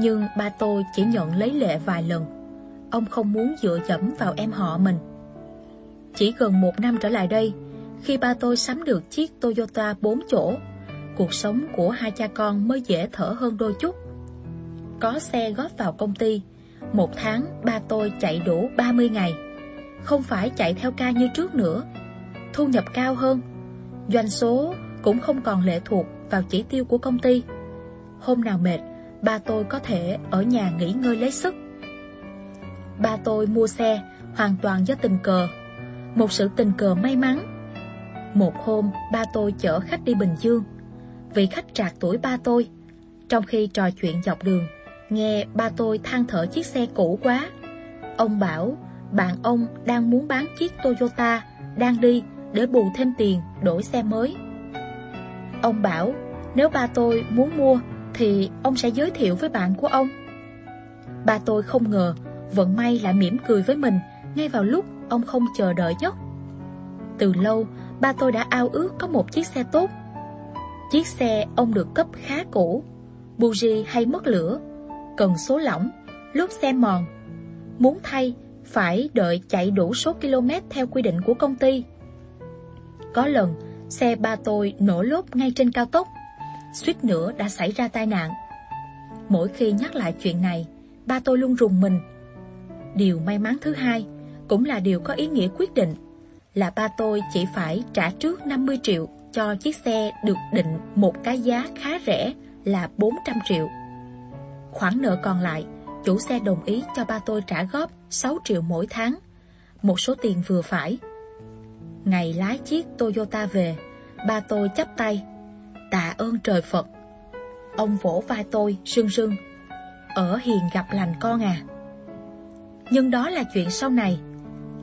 nhưng ba tôi chỉ nhận lấy lệ vài lần. Ông không muốn dựa dẫm vào em họ mình. Chỉ gần một năm trở lại đây, khi ba tôi sắm được chiếc Toyota 4 chỗ, cuộc sống của hai cha con mới dễ thở hơn đôi chút. Có xe góp vào công ty, một tháng ba tôi chạy đủ 30 ngày. Không phải chạy theo ca như trước nữa, thu nhập cao hơn. Doanh số cũng không còn lệ thuộc vào chỉ tiêu của công ty. Hôm nào mệt, ba tôi có thể ở nhà nghỉ ngơi lấy sức. Ba tôi mua xe hoàn toàn do tình cờ, một sự tình cờ may mắn một hôm, ba tôi chở khách đi Bình Dương. Vị khách trạc tuổi ba tôi. Trong khi trò chuyện dọc đường, nghe ba tôi than thở chiếc xe cũ quá. Ông bảo, bạn ông đang muốn bán chiếc Toyota, đang đi để bù thêm tiền đổi xe mới. Ông bảo, nếu ba tôi muốn mua, thì ông sẽ giới thiệu với bạn của ông. Ba tôi không ngờ, vận may lại mỉm cười với mình ngay vào lúc ông không chờ đợi nhất. Từ lâu, ba tôi đã ao ước có một chiếc xe tốt. Chiếc xe ông được cấp khá cũ, buji hay mất lửa, cần số lỏng, lốp xe mòn. Muốn thay, phải đợi chạy đủ số km theo quy định của công ty. Có lần, xe ba tôi nổ lốp ngay trên cao tốc, suýt nữa đã xảy ra tai nạn. Mỗi khi nhắc lại chuyện này, ba tôi luôn rùng mình. Điều may mắn thứ hai, cũng là điều có ý nghĩa quyết định là ba tôi chỉ phải trả trước 50 triệu cho chiếc xe được định một cái giá khá rẻ là 400 triệu. Khoản nợ còn lại, chủ xe đồng ý cho ba tôi trả góp 6 triệu mỗi tháng, một số tiền vừa phải. Ngày lái chiếc Toyota về, ba tôi chắp tay, tạ ơn trời Phật. Ông vỗ vai tôi, sưng sưng, ở hiền gặp lành con à. Nhưng đó là chuyện sau này.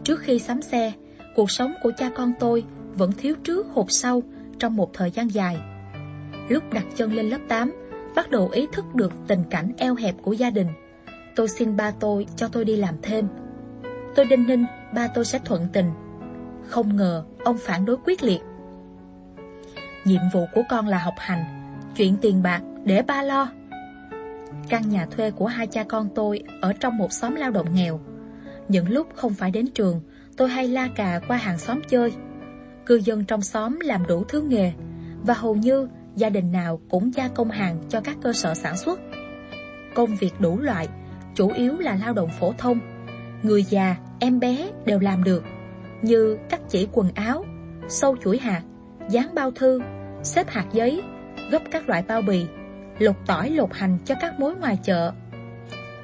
Trước khi sắm xe, cuộc sống của cha con tôi vẫn thiếu trước hụt sau trong một thời gian dài. Lúc đặt chân lên lớp 8, bắt đầu ý thức được tình cảnh eo hẹp của gia đình. Tôi xin ba tôi cho tôi đi làm thêm. Tôi đinh ninh ba tôi sẽ thuận tình. Không ngờ ông phản đối quyết liệt. Nhiệm vụ của con là học hành, chuyện tiền bạc để ba lo. Căn nhà thuê của hai cha con tôi ở trong một xóm lao động nghèo. Những lúc không phải đến trường, tôi hay la cà qua hàng xóm chơi. Cư dân trong xóm làm đủ thứ nghề và hầu như gia đình nào cũng gia công hàng cho các cơ sở sản xuất. Công việc đủ loại, chủ yếu là lao động phổ thông. Người già, em bé đều làm được, như cắt chỉ quần áo, sâu chuỗi hạt, dán bao thư, xếp hạt giấy, gấp các loại bao bì, lột tỏi lột hành cho các mối ngoài chợ.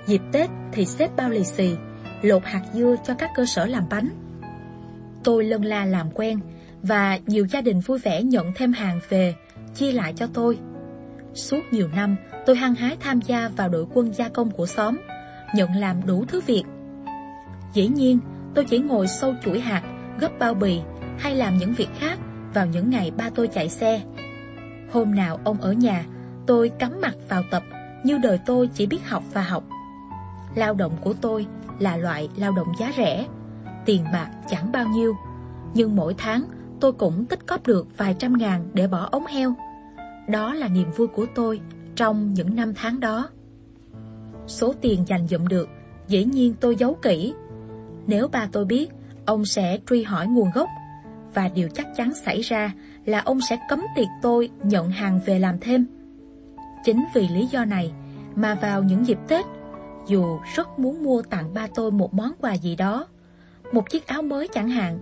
Dịp Tết thì xếp bao lì xì, lột hạt dưa cho các cơ sở làm bánh. Tôi lân la làm quen và nhiều gia đình vui vẻ nhận thêm hàng về, chia lại cho tôi. Suốt nhiều năm, tôi hăng hái tham gia vào đội quân gia công của xóm, nhận làm đủ thứ việc. Dĩ nhiên, tôi chỉ ngồi sâu chuỗi hạt, gấp bao bì hay làm những việc khác vào những ngày ba tôi chạy xe. Hôm nào ông ở nhà, tôi cắm mặt vào tập như đời tôi chỉ biết học và học. Lao động của tôi là loại lao động giá rẻ, tiền bạc chẳng bao nhiêu, nhưng mỗi tháng tôi cũng tích cóp được vài trăm ngàn để bỏ ống heo. Đó là niềm vui của tôi trong những năm tháng đó. Số tiền dành dụm được, dĩ nhiên tôi giấu kỹ. Nếu ba tôi biết, ông sẽ truy hỏi nguồn gốc, và điều chắc chắn xảy ra là ông sẽ cấm tiệc tôi nhận hàng về làm thêm. Chính vì lý do này mà vào những dịp Tết, dù rất muốn mua tặng ba tôi một món quà gì đó, một chiếc áo mới chẳng hạn,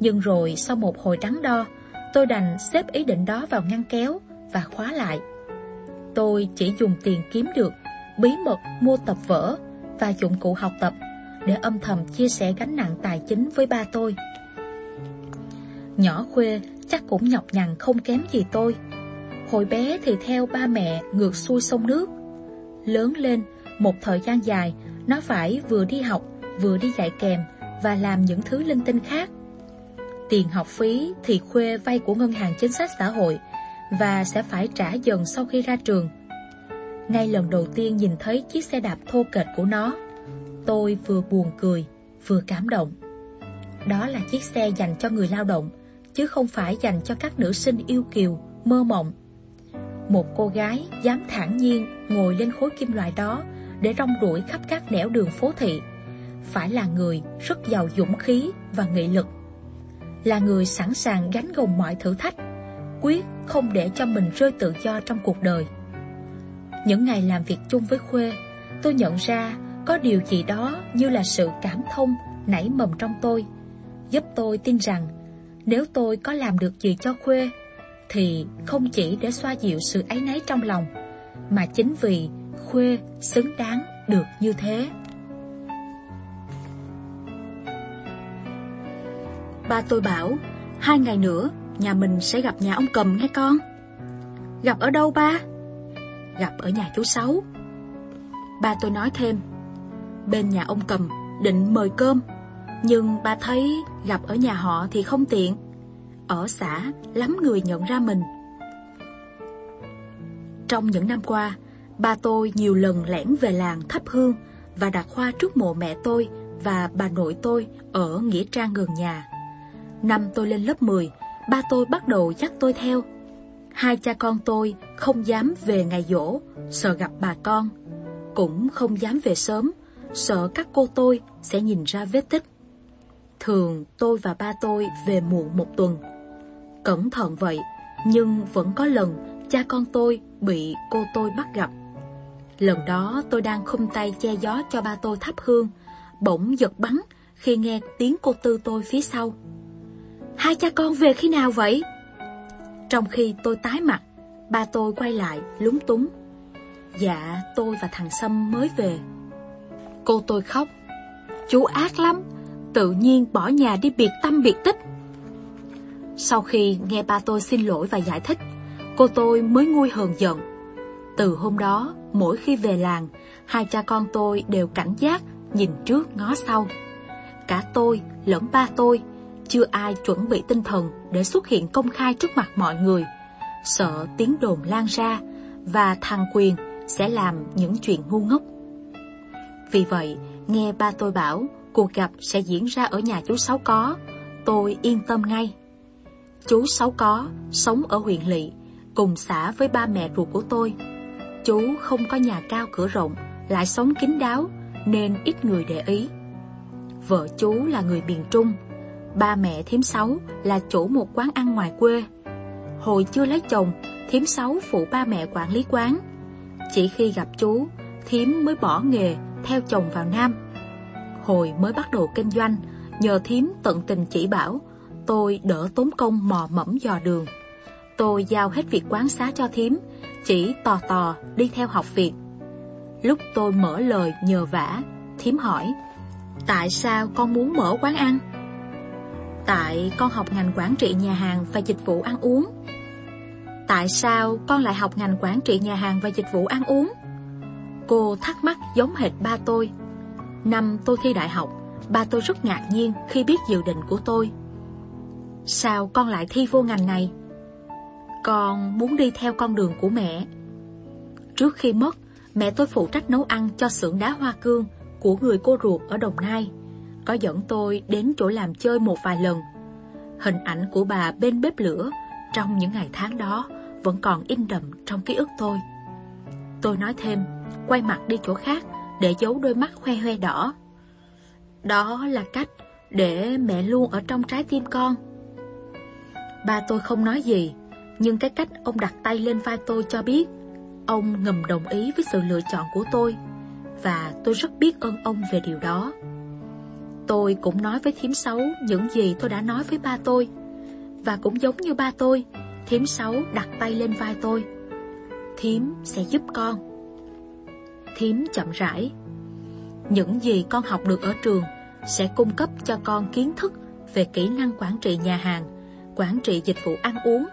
nhưng rồi sau một hồi đắn đo, tôi đành xếp ý định đó vào ngăn kéo và khóa lại. Tôi chỉ dùng tiền kiếm được, bí mật mua tập vở và dụng cụ học tập để âm thầm chia sẻ gánh nặng tài chính với ba tôi. Nhỏ khuê chắc cũng nhọc nhằn không kém gì tôi. Hồi bé thì theo ba mẹ ngược xuôi sông nước. Lớn lên, một thời gian dài, nó phải vừa đi học, vừa đi dạy kèm và làm những thứ linh tinh khác. Tiền học phí thì Khuê vay của Ngân hàng Chính sách Xã hội và sẽ phải trả dần sau khi ra trường. Ngay lần đầu tiên nhìn thấy chiếc xe đạp thô kệch của nó, tôi vừa buồn cười, vừa cảm động. Đó là chiếc xe dành cho người lao động, chứ không phải dành cho các nữ sinh yêu kiều, mơ mộng. Một cô gái dám thản nhiên ngồi lên khối kim loại đó để rong ruổi khắp các nẻo đường phố thị, phải là người rất giàu dũng khí và nghị lực là người sẵn sàng gánh gồng mọi thử thách, quyết không để cho mình rơi tự do trong cuộc đời. Những ngày làm việc chung với Khuê, tôi nhận ra có điều gì đó như là sự cảm thông nảy mầm trong tôi, giúp tôi tin rằng nếu tôi có làm được gì cho Khuê, thì không chỉ để xoa dịu sự áy náy trong lòng, mà chính vì Khuê xứng đáng được như thế. Ba tôi bảo, hai ngày nữa nhà mình sẽ gặp nhà ông Cầm nghe con. Gặp ở đâu ba? Gặp ở nhà chú Sáu. Ba tôi nói thêm, bên nhà ông Cầm định mời cơm, nhưng bà thấy gặp ở nhà họ thì không tiện. Ở xã lắm người nhận ra mình. Trong những năm qua, ba tôi nhiều lần lẻn về làng thắp hương và đặt hoa trước mộ mẹ tôi và bà nội tôi ở nghĩa trang gần nhà. Năm tôi lên lớp 10, ba tôi bắt đầu dắt tôi theo. Hai cha con tôi không dám về ngày dỗ, sợ gặp bà con. Cũng không dám về sớm, sợ các cô tôi sẽ nhìn ra vết tích. Thường tôi và ba tôi về muộn một tuần. Cẩn thận vậy, nhưng vẫn có lần cha con tôi bị cô tôi bắt gặp. Lần đó tôi đang khum tay che gió cho ba tôi thắp hương, bỗng giật bắn khi nghe tiếng cô tư tôi phía sau. Hai cha con về khi nào vậy? Trong khi tôi tái mặt, ba tôi quay lại lúng túng. Dạ, tôi và thằng Sâm mới về. Cô tôi khóc. Chú ác lắm, tự nhiên bỏ nhà đi biệt tâm biệt tích. Sau khi nghe ba tôi xin lỗi và giải thích, cô tôi mới nguôi hờn giận. Từ hôm đó, mỗi khi về làng, hai cha con tôi đều cảnh giác, nhìn trước ngó sau. Cả tôi lẫn ba tôi chưa ai chuẩn bị tinh thần để xuất hiện công khai trước mặt mọi người, sợ tiếng đồn lan ra và thằng Quyền sẽ làm những chuyện ngu ngốc. Vì vậy, nghe ba tôi bảo cuộc gặp sẽ diễn ra ở nhà chú Sáu Có, tôi yên tâm ngay. Chú Sáu Có sống ở huyện lị, cùng xã với ba mẹ ruột của tôi. Chú không có nhà cao cửa rộng, lại sống kín đáo nên ít người để ý. vợ chú là người miền Trung, ba mẹ thím sáu là chủ một quán ăn ngoài quê. Hồi chưa lấy chồng, thím sáu phụ ba mẹ quản lý quán. Chỉ khi gặp chú, thím mới bỏ nghề theo chồng vào Nam. Hồi mới bắt đầu kinh doanh, nhờ thím tận tình chỉ bảo, tôi đỡ tốn công mò mẫm dò đường. Tôi giao hết việc quán xá cho thím, chỉ tò tò đi theo học việc. Lúc tôi mở lời nhờ vả, thím hỏi, tại sao con muốn mở quán ăn? Tại con học ngành quản trị nhà hàng và dịch vụ ăn uống. Tại sao con lại học ngành quản trị nhà hàng và dịch vụ ăn uống? Cô thắc mắc giống hệt ba tôi. Năm tôi thi đại học, ba tôi rất ngạc nhiên khi biết dự định của tôi. Sao con lại thi vô ngành này? Con muốn đi theo con đường của mẹ. Trước khi mất, mẹ tôi phụ trách nấu ăn cho xưởng đá hoa cương của người cô ruột ở Đồng Nai. Có dẫn tôi đến chỗ làm chơi một vài lần. Hình ảnh của bà bên bếp lửa trong những ngày tháng đó vẫn còn in đậm trong ký ức tôi. Tôi nói thêm, quay mặt đi chỗ khác để giấu đôi mắt hoe hoe đỏ. Đó là cách để mẹ luôn ở trong trái tim con. Ba tôi không nói gì, nhưng cái cách ông đặt tay lên vai tôi cho biết ông ngầm đồng ý với sự lựa chọn của tôi và tôi rất biết ơn ông về điều đó. Tôi cũng nói với thím xấu những gì tôi đã nói với ba tôi và cũng giống như ba tôi, thím xấu đặt tay lên vai tôi. Thím sẽ giúp con. Thím chậm rãi. Những gì con học được ở trường sẽ cung cấp cho con kiến thức về kỹ năng quản trị nhà hàng, quản trị dịch vụ ăn uống,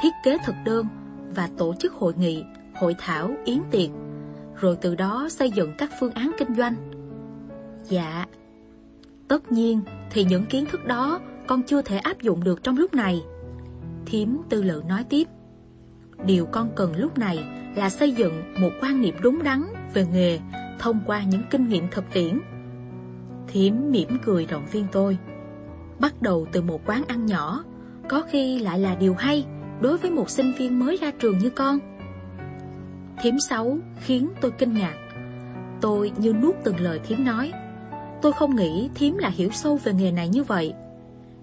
thiết kế thực đơn và tổ chức hội nghị, hội thảo, yến tiệc, rồi từ đó xây dựng các phương án kinh doanh. Dạ. Tất nhiên thì những kiến thức đó con chưa thể áp dụng được trong lúc này. Thiếm tư lự nói tiếp. Điều con cần lúc này là xây dựng một quan niệm đúng đắn về nghề thông qua những kinh nghiệm thực tiễn. Thiếm mỉm cười động viên tôi. Bắt đầu từ một quán ăn nhỏ, có khi lại là điều hay đối với một sinh viên mới ra trường như con. Thiếm xấu khiến tôi kinh ngạc. Tôi như nuốt từng lời thiếm nói. Tôi không nghĩ thiếm là hiểu sâu về nghề này như vậy.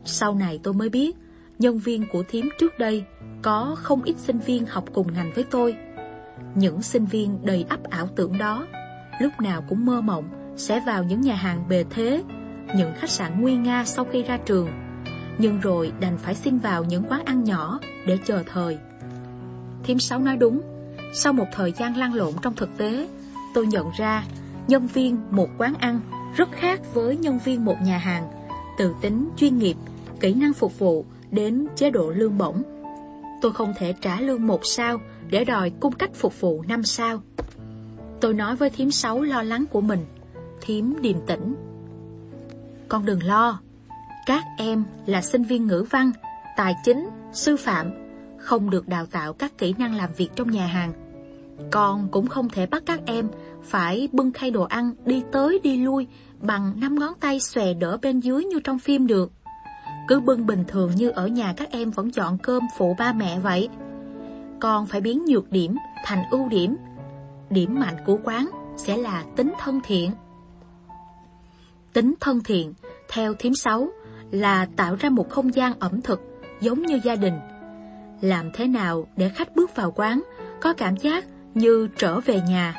Sau này tôi mới biết, nhân viên của thiếm trước đây có không ít sinh viên học cùng ngành với tôi. Những sinh viên đầy ắp ảo tưởng đó, lúc nào cũng mơ mộng sẽ vào những nhà hàng bề thế, những khách sạn nguy nga sau khi ra trường. Nhưng rồi đành phải xin vào những quán ăn nhỏ để chờ thời. Thiếm Sáu nói đúng, sau một thời gian lăn lộn trong thực tế, tôi nhận ra nhân viên một quán ăn rất khác với nhân viên một nhà hàng, từ tính chuyên nghiệp, kỹ năng phục vụ đến chế độ lương bổng. Tôi không thể trả lương một sao để đòi cung cách phục vụ năm sao. Tôi nói với thím sáu lo lắng của mình, thím điềm tĩnh. Con đừng lo, các em là sinh viên ngữ văn, tài chính, sư phạm, không được đào tạo các kỹ năng làm việc trong nhà hàng. Con cũng không thể bắt các em phải bưng khay đồ ăn đi tới đi lui bằng năm ngón tay xòe đỡ bên dưới như trong phim được. Cứ bưng bình thường như ở nhà các em vẫn chọn cơm phụ ba mẹ vậy. Con phải biến nhược điểm thành ưu điểm. Điểm mạnh của quán sẽ là tính thân thiện. Tính thân thiện, theo thím sáu, là tạo ra một không gian ẩm thực giống như gia đình. Làm thế nào để khách bước vào quán có cảm giác như trở về nhà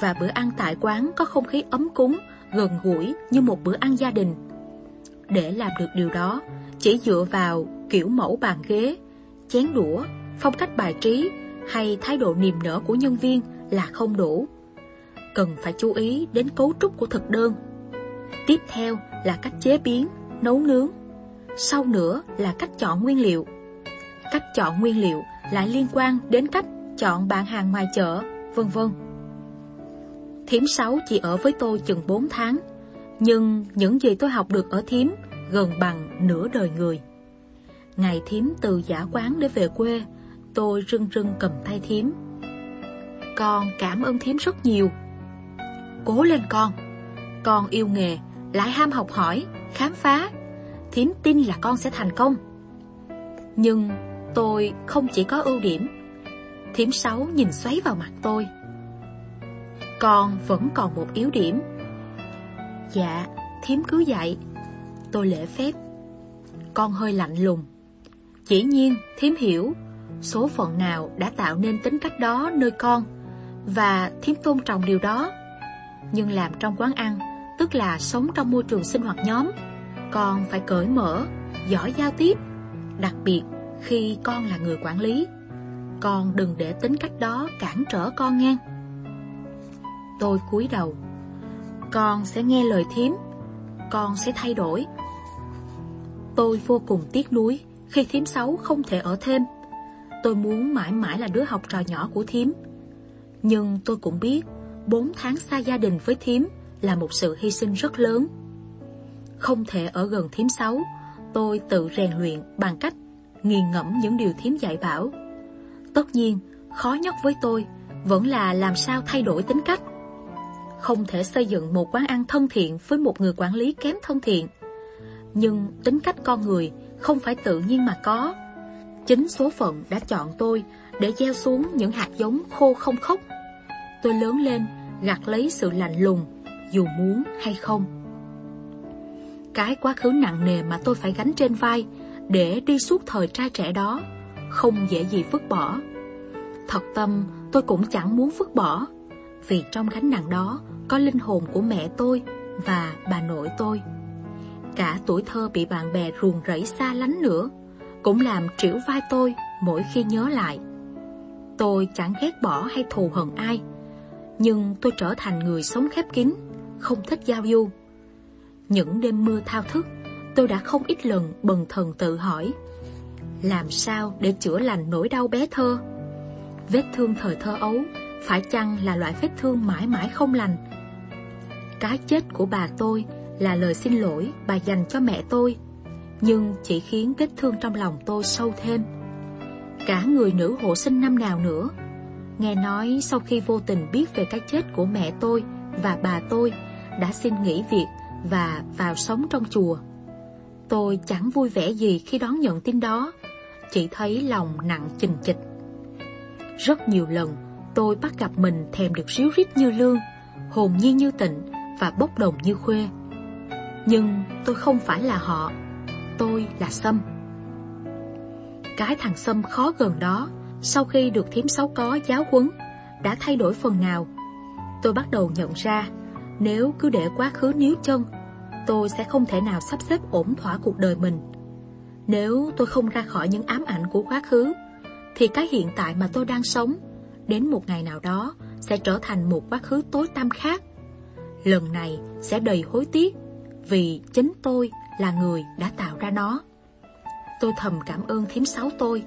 và bữa ăn tại quán có không khí ấm cúng, gần gũi như một bữa ăn gia đình. Để làm được điều đó, chỉ dựa vào kiểu mẫu bàn ghế, chén đũa, phong cách bài trí hay thái độ niềm nở của nhân viên là không đủ. Cần phải chú ý đến cấu trúc của thực đơn. Tiếp theo là cách chế biến, nấu nướng. Sau nữa là cách chọn nguyên liệu. Cách chọn nguyên liệu lại liên quan đến cách chọn bạn hàng ngoài chợ, vân vân. Thiếm sáu chỉ ở với tôi chừng 4 tháng, nhưng những gì tôi học được ở thiếm gần bằng nửa đời người. Ngày thiếm từ giả quán để về quê, tôi rưng rưng cầm tay thím Con cảm ơn thím rất nhiều. Cố lên con, con yêu nghề, lại ham học hỏi, khám phá. Thím tin là con sẽ thành công. Nhưng tôi không chỉ có ưu điểm. Thím sáu nhìn xoáy vào mặt tôi. Con vẫn còn một yếu điểm. Dạ, thím cứ dạy. Tôi lễ phép. Con hơi lạnh lùng. Chỉ nhiên, thím hiểu số phận nào đã tạo nên tính cách đó nơi con và thiếm tôn trọng điều đó. Nhưng làm trong quán ăn, tức là sống trong môi trường sinh hoạt nhóm, con phải cởi mở, giỏi giao tiếp, đặc biệt khi con là người quản lý. Con đừng để tính cách đó cản trở con nghe. Tôi cúi đầu. Con sẽ nghe lời thím, con sẽ thay đổi. Tôi vô cùng tiếc nuối khi thím xấu không thể ở thêm. Tôi muốn mãi mãi là đứa học trò nhỏ của thím. Nhưng tôi cũng biết, bốn tháng xa gia đình với thím là một sự hy sinh rất lớn. Không thể ở gần thím xấu, tôi tự rèn luyện bằng cách nghiền ngẫm những điều thím dạy bảo. Tất nhiên, khó nhất với tôi vẫn là làm sao thay đổi tính cách. Không thể xây dựng một quán ăn thân thiện với một người quản lý kém thân thiện. Nhưng tính cách con người không phải tự nhiên mà có. Chính số phận đã chọn tôi để gieo xuống những hạt giống khô không khốc. Tôi lớn lên, gặt lấy sự lạnh lùng, dù muốn hay không. Cái quá khứ nặng nề mà tôi phải gánh trên vai để đi suốt thời trai trẻ đó, không dễ gì vứt bỏ. Thật tâm, tôi cũng chẳng muốn vứt bỏ, vì trong gánh nặng đó có linh hồn của mẹ tôi và bà nội tôi. Cả tuổi thơ bị bạn bè ruồng rẫy xa lánh nữa, cũng làm triểu vai tôi mỗi khi nhớ lại. Tôi chẳng ghét bỏ hay thù hận ai, nhưng tôi trở thành người sống khép kín, không thích giao du. Những đêm mưa thao thức, tôi đã không ít lần bần thần tự hỏi Làm sao để chữa lành nỗi đau bé thơ? Vết thương thời thơ ấu phải chăng là loại vết thương mãi mãi không lành? Cái chết của bà tôi là lời xin lỗi bà dành cho mẹ tôi nhưng chỉ khiến vết thương trong lòng tôi sâu thêm. Cả người nữ hộ sinh năm nào nữa, Nghe nói sau khi vô tình biết về cái chết của mẹ tôi và bà tôi, Đã xin nghỉ việc và vào sống trong chùa. Tôi chẳng vui vẻ gì khi đón nhận tin đó, Chỉ thấy lòng nặng chình chịch. Rất nhiều lần, tôi bắt gặp mình thèm được ríu rít như lương, Hồn nhiên như tịnh và bốc đồng như khuê. Nhưng tôi không phải là họ Tôi là Sâm Cái thằng Sâm khó gần đó Sau khi được thiếm sáu có giáo huấn Đã thay đổi phần nào Tôi bắt đầu nhận ra Nếu cứ để quá khứ níu chân tôi sẽ không thể nào sắp xếp ổn thỏa cuộc đời mình. Nếu tôi không ra khỏi những ám ảnh của quá khứ, thì cái hiện tại mà tôi đang sống, đến một ngày nào đó sẽ trở thành một quá khứ tối tăm khác. Lần này sẽ đầy hối tiếc, vì chính tôi là người đã tạo ra nó. Tôi thầm cảm ơn thím sáu tôi.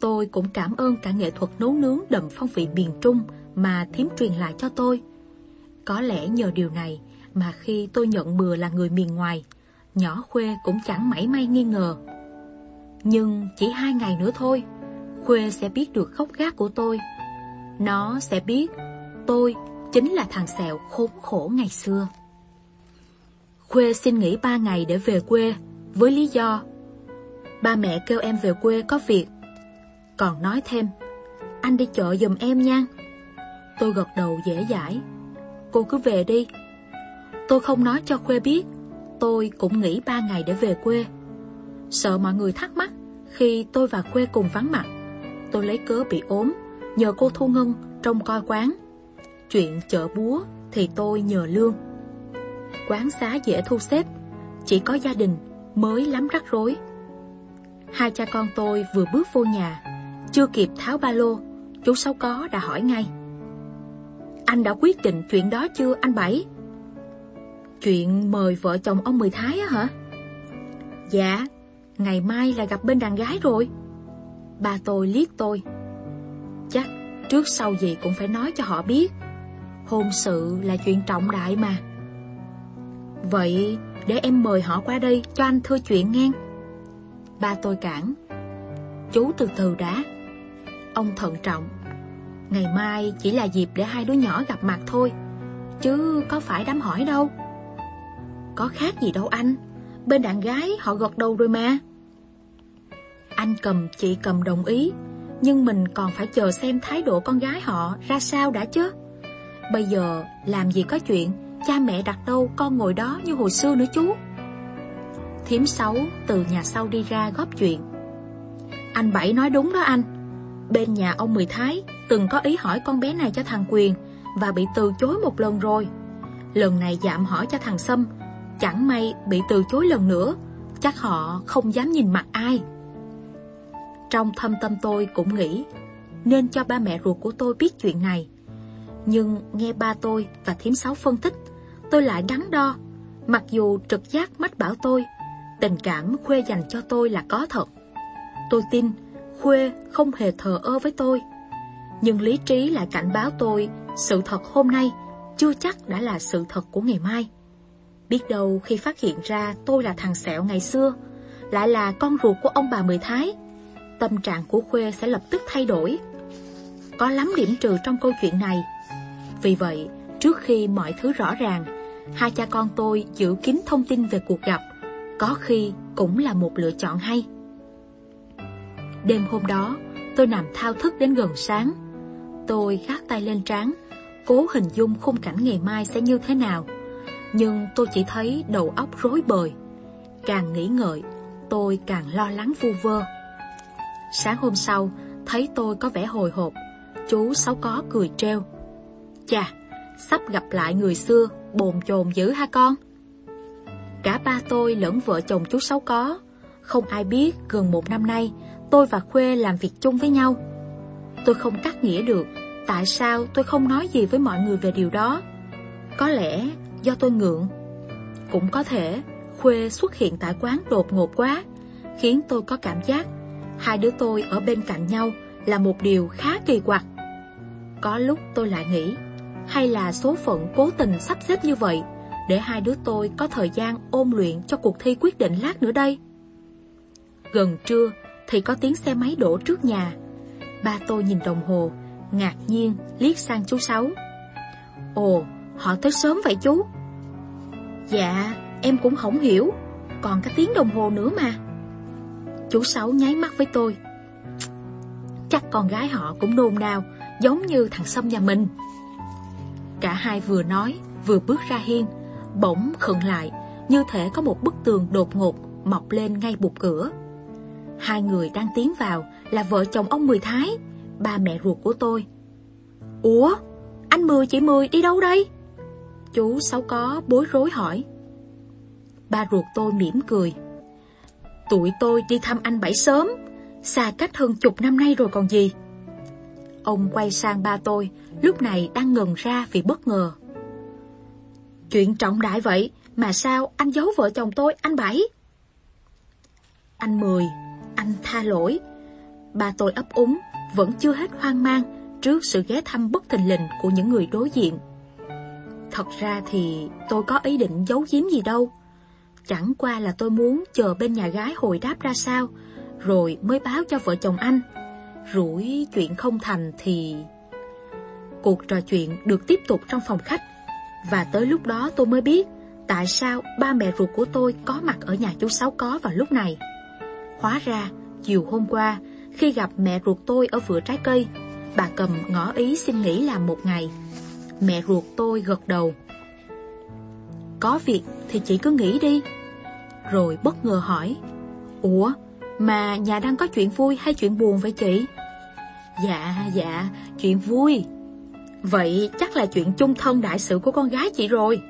Tôi cũng cảm ơn cả nghệ thuật nấu nướng đậm phong vị miền Trung mà thím truyền lại cho tôi. Có lẽ nhờ điều này mà khi tôi nhận bừa là người miền ngoài, nhỏ Khuê cũng chẳng mảy may nghi ngờ. Nhưng chỉ hai ngày nữa thôi, Khuê sẽ biết được khóc gác của tôi. Nó sẽ biết tôi chính là thằng sẹo khốn khổ ngày xưa. Khuê xin nghỉ ba ngày để về quê, với lý do ba mẹ kêu em về quê có việc. Còn nói thêm, anh đi chợ giùm em nha. Tôi gật đầu dễ dãi. Cô cứ về đi, Tôi không nói cho Khuê biết Tôi cũng nghỉ ba ngày để về quê Sợ mọi người thắc mắc Khi tôi và Khuê cùng vắng mặt Tôi lấy cớ bị ốm Nhờ cô Thu Ngân trông coi quán Chuyện chợ búa Thì tôi nhờ lương Quán xá dễ thu xếp Chỉ có gia đình mới lắm rắc rối Hai cha con tôi vừa bước vô nhà Chưa kịp tháo ba lô Chú Sáu Có đã hỏi ngay Anh đã quyết định chuyện đó chưa anh Bảy? Chuyện mời vợ chồng ông Mười Thái á hả? Dạ, ngày mai là gặp bên đàn gái rồi. Ba tôi liếc tôi. Chắc trước sau gì cũng phải nói cho họ biết. Hôn sự là chuyện trọng đại mà. Vậy để em mời họ qua đây cho anh thưa chuyện ngang Ba tôi cản. Chú từ từ đã. Ông thận trọng. Ngày mai chỉ là dịp để hai đứa nhỏ gặp mặt thôi. Chứ có phải đám hỏi đâu. Có khác gì đâu anh Bên đàn gái họ gật đầu rồi mà Anh cầm, chị cầm đồng ý, Nhưng mình còn phải chờ xem thái độ con gái họ ra sao đã chứ Bây giờ làm gì có chuyện cha mẹ đặt đâu con ngồi đó như hồi xưa nữa chú. Thiếm sáu từ nhà sau đi ra góp chuyện. Anh Bảy nói đúng đó anh. Bên nhà ông Mười Thái từng có ý hỏi con bé này cho thằng Quyền và bị từ chối một lần rồi. Lần này dạm hỏi cho thằng Sâm, chẳng may bị từ chối lần nữa, chắc họ không dám nhìn mặt ai. Trong thâm tâm tôi cũng nghĩ nên cho ba mẹ ruột của tôi biết chuyện này. Nhưng nghe ba tôi và thím sáu phân tích, tôi lại đắn đo. Mặc dù trực giác mách bảo tôi, tình cảm Khuê dành cho tôi là có thật. Tôi tin Khuê không hề thờ ơ với tôi. Nhưng lý trí lại cảnh báo tôi sự thật hôm nay chưa chắc đã là sự thật của ngày mai. Biết đâu khi phát hiện ra tôi là thằng sẹo ngày xưa, lại là con ruột của ông bà Mười Thái, tâm trạng của Khuê sẽ lập tức thay đổi. Có lắm điểm trừ trong câu chuyện này. Vì vậy, trước khi mọi thứ rõ ràng, hai cha con tôi giữ kín thông tin về cuộc gặp, có khi cũng là một lựa chọn hay. Đêm hôm đó, tôi nằm thao thức đến gần sáng. Tôi gác tay lên trán, cố hình dung khung cảnh ngày mai sẽ như thế nào. Nhưng tôi chỉ thấy đầu óc rối bời. Càng nghĩ ngợi, tôi càng lo lắng vu vơ. Sáng hôm sau, thấy tôi có vẻ hồi hộp, chú Sáu Có cười treo. Chà, sắp gặp lại người xưa, bồn chồn dữ ha con. Cả ba tôi lẫn vợ chồng chú Sáu Có. Không ai biết gần một năm nay, tôi và Khuê làm việc chung với nhau. Tôi không cắt nghĩa được tại sao tôi không nói gì với mọi người về điều đó. Có lẽ do tôi ngượng. Cũng có thể Khuê xuất hiện tại quán đột ngột quá, khiến tôi có cảm giác hai đứa tôi ở bên cạnh nhau là một điều khá kỳ quặc. Có lúc tôi lại nghĩ, hay là số phận cố tình sắp xếp như vậy để hai đứa tôi có thời gian ôn luyện cho cuộc thi quyết định lát nữa đây. Gần trưa thì có tiếng xe máy đổ trước nhà. Ba tôi nhìn đồng hồ, ngạc nhiên liếc sang chú Sáu. Ồ, họ tới sớm vậy chú? Dạ, em cũng không hiểu, còn cái tiếng đồng hồ nữa mà. Chú Sáu nháy mắt với tôi. Chắc con gái họ cũng nôn nao, giống như thằng Sâm nhà mình. Cả hai vừa nói, vừa bước ra hiên, bỗng khựng lại, như thể có một bức tường đột ngột mọc lên ngay bục cửa. Hai người đang tiến vào là vợ chồng ông Mười Thái, ba mẹ ruột của tôi. Ủa, anh Mười chị Mười đi đâu đây? Chú Sáu Có bối rối hỏi. Ba ruột tôi mỉm cười. Tụi tôi đi thăm anh Bảy sớm, xa cách hơn chục năm nay rồi còn gì. Ông quay sang ba tôi, lúc này đang ngần ra vì bất ngờ. Chuyện trọng đại vậy, mà sao anh giấu vợ chồng tôi, anh Bảy? Anh Mười, anh tha lỗi. Ba tôi ấp úng, vẫn chưa hết hoang mang trước sự ghé thăm bất thình lình của những người đối diện. Thật ra thì tôi có ý định giấu giếm gì đâu. Chẳng qua là tôi muốn chờ bên nhà gái hồi đáp ra sao, rồi mới báo cho vợ chồng anh. Rủi chuyện không thành thì... Cuộc trò chuyện được tiếp tục trong phòng khách, và tới lúc đó tôi mới biết tại sao ba mẹ ruột của tôi có mặt ở nhà chú Sáu Có vào lúc này. Hóa ra, chiều hôm qua, khi gặp mẹ ruột tôi ở vựa trái cây, bà cầm ngỏ ý xin nghỉ làm một ngày. Mẹ ruột tôi gật đầu. Có việc thì chị cứ nghỉ đi. Rồi bất ngờ hỏi, Ủa, mà nhà đang có chuyện vui hay chuyện buồn vậy chị? Dạ, dạ, chuyện vui. Vậy chắc là chuyện chung thân đại sự của con gái chị rồi.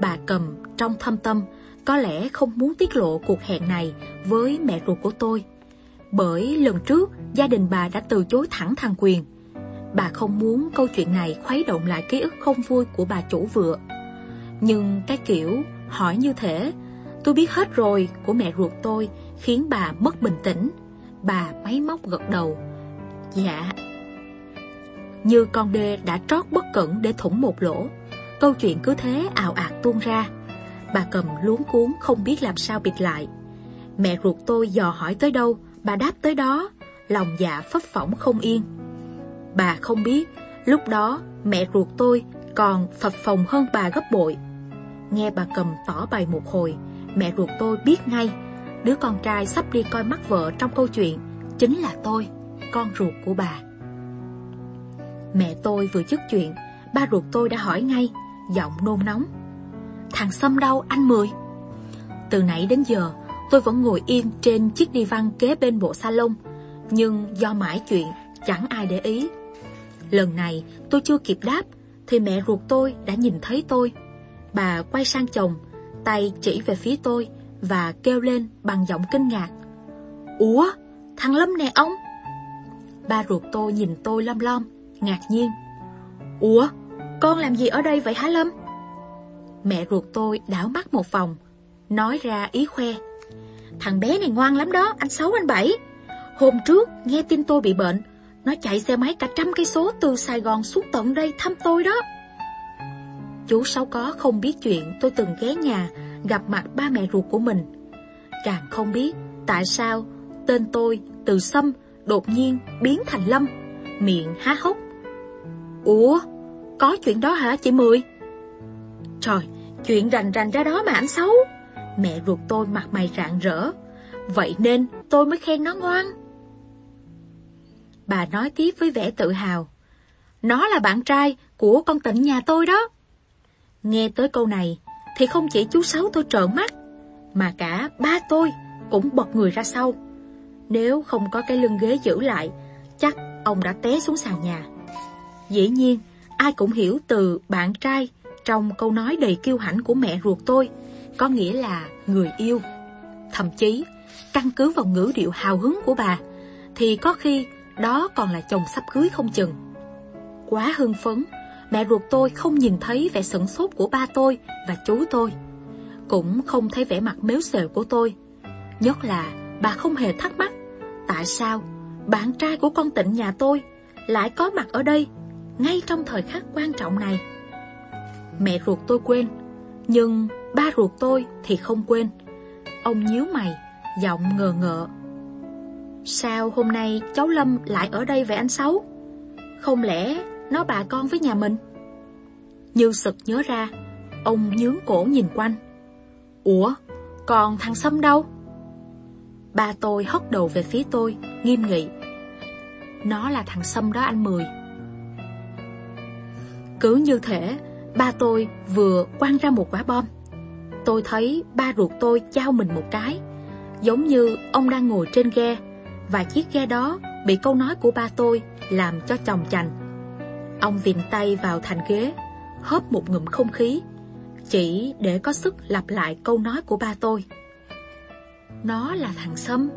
Bà cầm trong thâm tâm có lẽ không muốn tiết lộ cuộc hẹn này với mẹ ruột của tôi. Bởi lần trước gia đình bà đã từ chối thẳng thằng Quyền. Bà không muốn câu chuyện này khuấy động lại ký ức không vui của bà chủ vựa. Nhưng cái kiểu hỏi như thế, tôi biết hết rồi của mẹ ruột tôi khiến bà mất bình tĩnh. Bà máy móc gật đầu. Dạ. Như con đê đã trót bất cẩn để thủng một lỗ. Câu chuyện cứ thế ào ạt tuôn ra. Bà cầm luống cuốn không biết làm sao bịt lại. Mẹ ruột tôi dò hỏi tới đâu, bà đáp tới đó, lòng dạ phấp phỏng không yên. Bà không biết, lúc đó mẹ ruột tôi còn phập phồng hơn bà gấp bội. Nghe bà cầm tỏ bày một hồi, mẹ ruột tôi biết ngay, đứa con trai sắp đi coi mắt vợ trong câu chuyện chính là tôi, con ruột của bà. Mẹ tôi vừa dứt chuyện, ba ruột tôi đã hỏi ngay, giọng nôn nóng. Thằng Sâm đâu anh Mười? Từ nãy đến giờ, tôi vẫn ngồi yên trên chiếc đi văn kế bên bộ salon, nhưng do mãi chuyện, chẳng ai để ý. Lần này tôi chưa kịp đáp, thì mẹ ruột tôi đã nhìn thấy tôi. Bà quay sang chồng, tay chỉ về phía tôi và kêu lên bằng giọng kinh ngạc. Ủa, thằng Lâm nè ông? Ba ruột tôi nhìn tôi lom lom, ngạc nhiên. Ủa, con làm gì ở đây vậy hả Lâm? Mẹ ruột tôi đảo mắt một vòng, nói ra ý khoe. Thằng bé này ngoan lắm đó, anh Sáu anh Bảy. Hôm trước nghe tin tôi bị bệnh, nó chạy xe máy cả trăm cây số từ Sài Gòn xuống tận đây thăm tôi đó. Chú Sáu có không biết chuyện tôi từng ghé nhà gặp mặt ba mẹ ruột của mình. Càng không biết tại sao tên tôi từ Sâm đột nhiên biến thành Lâm, miệng há hốc. Ủa, có chuyện đó hả chị Mười? Trời, chuyện rành rành ra đó mà anh xấu. Mẹ ruột tôi mặt mày rạng rỡ. Vậy nên tôi mới khen nó ngoan. Bà nói tiếp với vẻ tự hào. Nó là bạn trai của con tịnh nhà tôi đó. Nghe tới câu này, thì không chỉ chú Sáu tôi trợn mắt, mà cả ba tôi cũng bật người ra sau. Nếu không có cái lưng ghế giữ lại, chắc ông đã té xuống sàn nhà. Dĩ nhiên, ai cũng hiểu từ bạn trai trong câu nói đầy kiêu hãnh của mẹ ruột tôi, có nghĩa là người yêu. Thậm chí, căn cứ vào ngữ điệu hào hứng của bà, thì có khi đó còn là chồng sắp cưới không chừng. Quá hưng phấn, mẹ ruột tôi không nhìn thấy vẻ sửng sốt của ba tôi và chú tôi. Cũng không thấy vẻ mặt méo xèo của tôi. Nhất là bà không hề thắc mắc tại sao bạn trai của con tịnh nhà tôi lại có mặt ở đây ngay trong thời khắc quan trọng này. Mẹ ruột tôi quên, nhưng ba ruột tôi thì không quên. Ông nhíu mày, giọng ngờ ngợ. Sao hôm nay cháu Lâm lại ở đây vậy anh Sáu? Không lẽ nó bà con với nhà mình? Như sực nhớ ra, ông nhướng cổ nhìn quanh. Ủa, còn thằng Sâm đâu? Ba tôi hất đầu về phía tôi, nghiêm nghị. Nó là thằng Sâm đó anh Mười. Cứ như thể ba tôi vừa quăng ra một quả bom. Tôi thấy ba ruột tôi trao mình một cái, giống như ông đang ngồi trên ghe, và chiếc ghe đó bị câu nói của ba tôi làm cho chồng chành. Ông viện tay vào thành ghế, hớp một ngụm không khí, chỉ để có sức lặp lại câu nói của ba tôi. Nó là thằng Sâm.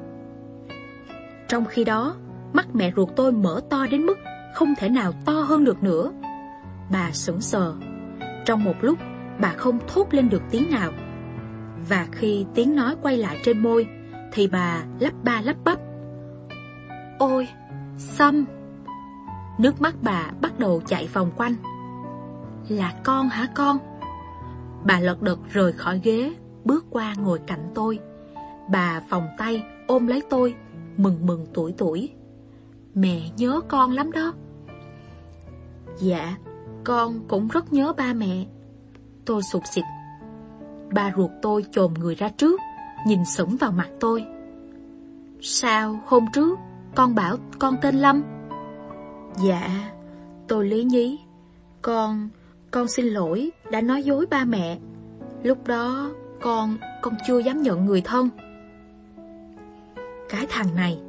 Trong khi đó, mắt mẹ ruột tôi mở to đến mức không thể nào to hơn được nữa. Bà sững sờ. Trong một lúc, bà không thốt lên được tiếng nào. Và khi tiếng nói quay lại trên môi, thì bà lắp ba lắp bắp. Ôi, Sâm! Nước mắt bà bắt đầu chạy vòng quanh. Là con hả con? Bà lật đật rời khỏi ghế, bước qua ngồi cạnh tôi. Bà vòng tay ôm lấy tôi, mừng mừng tuổi tuổi. Mẹ nhớ con lắm đó. Dạ, con cũng rất nhớ ba mẹ. Tôi sụt xịt. Ba ruột tôi chồm người ra trước, nhìn sững vào mặt tôi. Sao hôm trước con bảo con tên Lâm? Dạ, tôi lý nhí. Con, con xin lỗi đã nói dối ba mẹ. Lúc đó con, con chưa dám nhận người thân. Cái thằng này,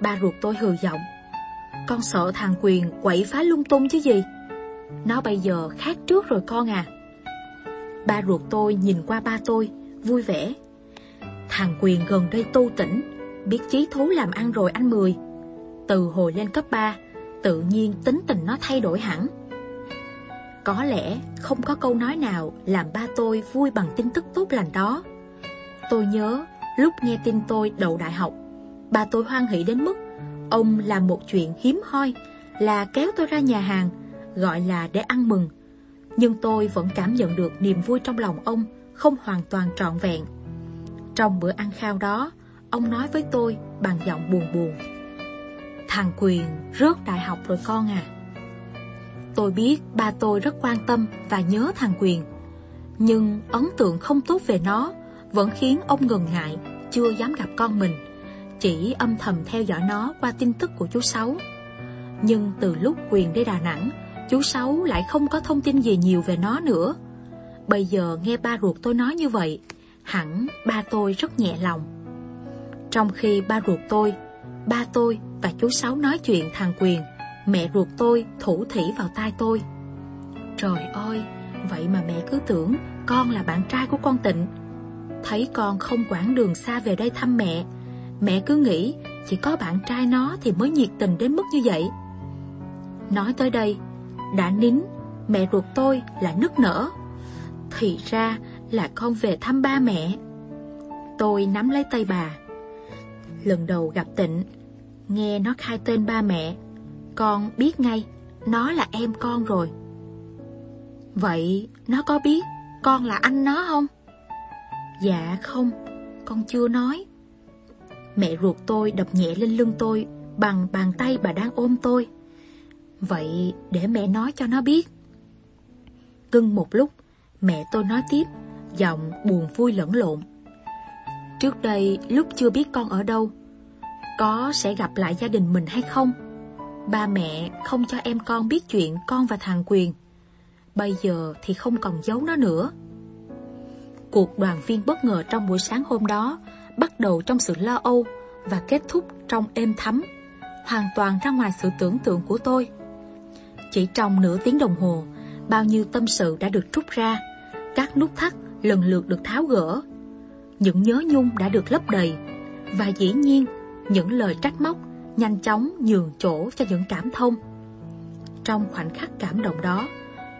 ba ruột tôi hừ giọng. Con sợ thằng Quyền quậy phá lung tung chứ gì. Nó bây giờ khác trước rồi con à. Ba ruột tôi nhìn qua ba tôi, vui vẻ. Thằng Quyền gần đây tu tỉnh, biết chí thú làm ăn rồi anh Mười. Từ hồi lên cấp 3, tự nhiên tính tình nó thay đổi hẳn. Có lẽ không có câu nói nào làm ba tôi vui bằng tin tức tốt lành đó. Tôi nhớ lúc nghe tin tôi đậu đại học, ba tôi hoan hỷ đến mức ông làm một chuyện hiếm hoi là kéo tôi ra nhà hàng, gọi là để ăn mừng. Nhưng tôi vẫn cảm nhận được niềm vui trong lòng ông không hoàn toàn trọn vẹn. Trong bữa ăn khao đó, ông nói với tôi bằng giọng buồn buồn. Thằng Quyền rớt đại học rồi con à. Tôi biết ba tôi rất quan tâm và nhớ thằng Quyền. Nhưng ấn tượng không tốt về nó vẫn khiến ông ngần ngại, chưa dám gặp con mình. Chỉ âm thầm theo dõi nó qua tin tức của chú Sáu. Nhưng từ lúc Quyền đi Đà Nẵng, Chú Sáu lại không có thông tin gì nhiều về nó nữa. Bây giờ nghe ba ruột tôi nói như vậy, hẳn ba tôi rất nhẹ lòng. Trong khi ba ruột tôi, ba tôi và chú Sáu nói chuyện thằng Quyền, mẹ ruột tôi thủ thỉ vào tai tôi. Trời ơi, vậy mà mẹ cứ tưởng con là bạn trai của con Tịnh. Thấy con không quãng đường xa về đây thăm mẹ, mẹ cứ nghĩ chỉ có bạn trai nó thì mới nhiệt tình đến mức như vậy. Nói tới đây, đã nín, mẹ ruột tôi là nức nở. Thì ra là con về thăm ba mẹ. Tôi nắm lấy tay bà. Lần đầu gặp Tịnh, nghe nó khai tên ba mẹ, con biết ngay, nó là em con rồi. Vậy nó có biết con là anh nó không? Dạ không, con chưa nói. Mẹ ruột tôi đập nhẹ lên lưng tôi bằng bàn tay bà đang ôm tôi. Vậy để mẹ nói cho nó biết. Cưng một lúc, mẹ tôi nói tiếp, giọng buồn vui lẫn lộn. Trước đây lúc chưa biết con ở đâu, có sẽ gặp lại gia đình mình hay không? Ba mẹ không cho em con biết chuyện con và thằng Quyền. Bây giờ thì không còn giấu nó nữa. Cuộc đoàn viên bất ngờ trong buổi sáng hôm đó bắt đầu trong sự lo âu và kết thúc trong êm thấm, hoàn toàn ra ngoài sự tưởng tượng của tôi. Chỉ trong nửa tiếng đồng hồ, bao nhiêu tâm sự đã được trút ra, các nút thắt lần lượt được tháo gỡ. Những nhớ nhung đã được lấp đầy, và dĩ nhiên, những lời trách móc nhanh chóng nhường chỗ cho những cảm thông. Trong khoảnh khắc cảm động đó,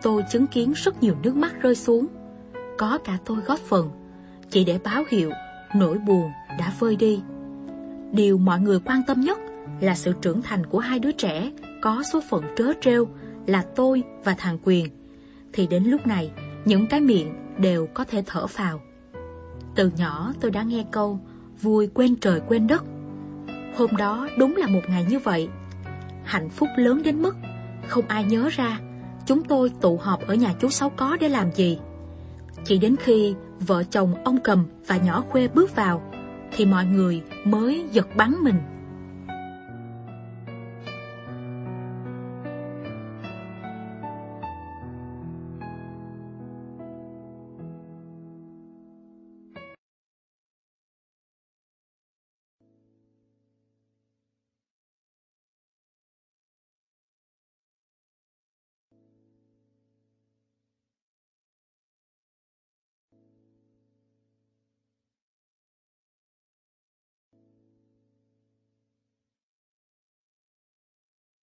tôi chứng kiến rất nhiều nước mắt rơi xuống. Có cả tôi góp phần, chỉ để báo hiệu nỗi buồn đã vơi đi. Điều mọi người quan tâm nhất là sự trưởng thành của hai đứa trẻ có số phận trớ trêu là tôi và thằng Quyền. Thì đến lúc này, những cái miệng đều có thể thở phào. Từ nhỏ tôi đã nghe câu vui quên trời quên đất. Hôm đó đúng là một ngày như vậy. Hạnh phúc lớn đến mức không ai nhớ ra chúng tôi tụ họp ở nhà chú Sáu Có để làm gì. Chỉ đến khi vợ chồng ông Cầm và nhỏ Khuê bước vào thì mọi người mới giật bắn mình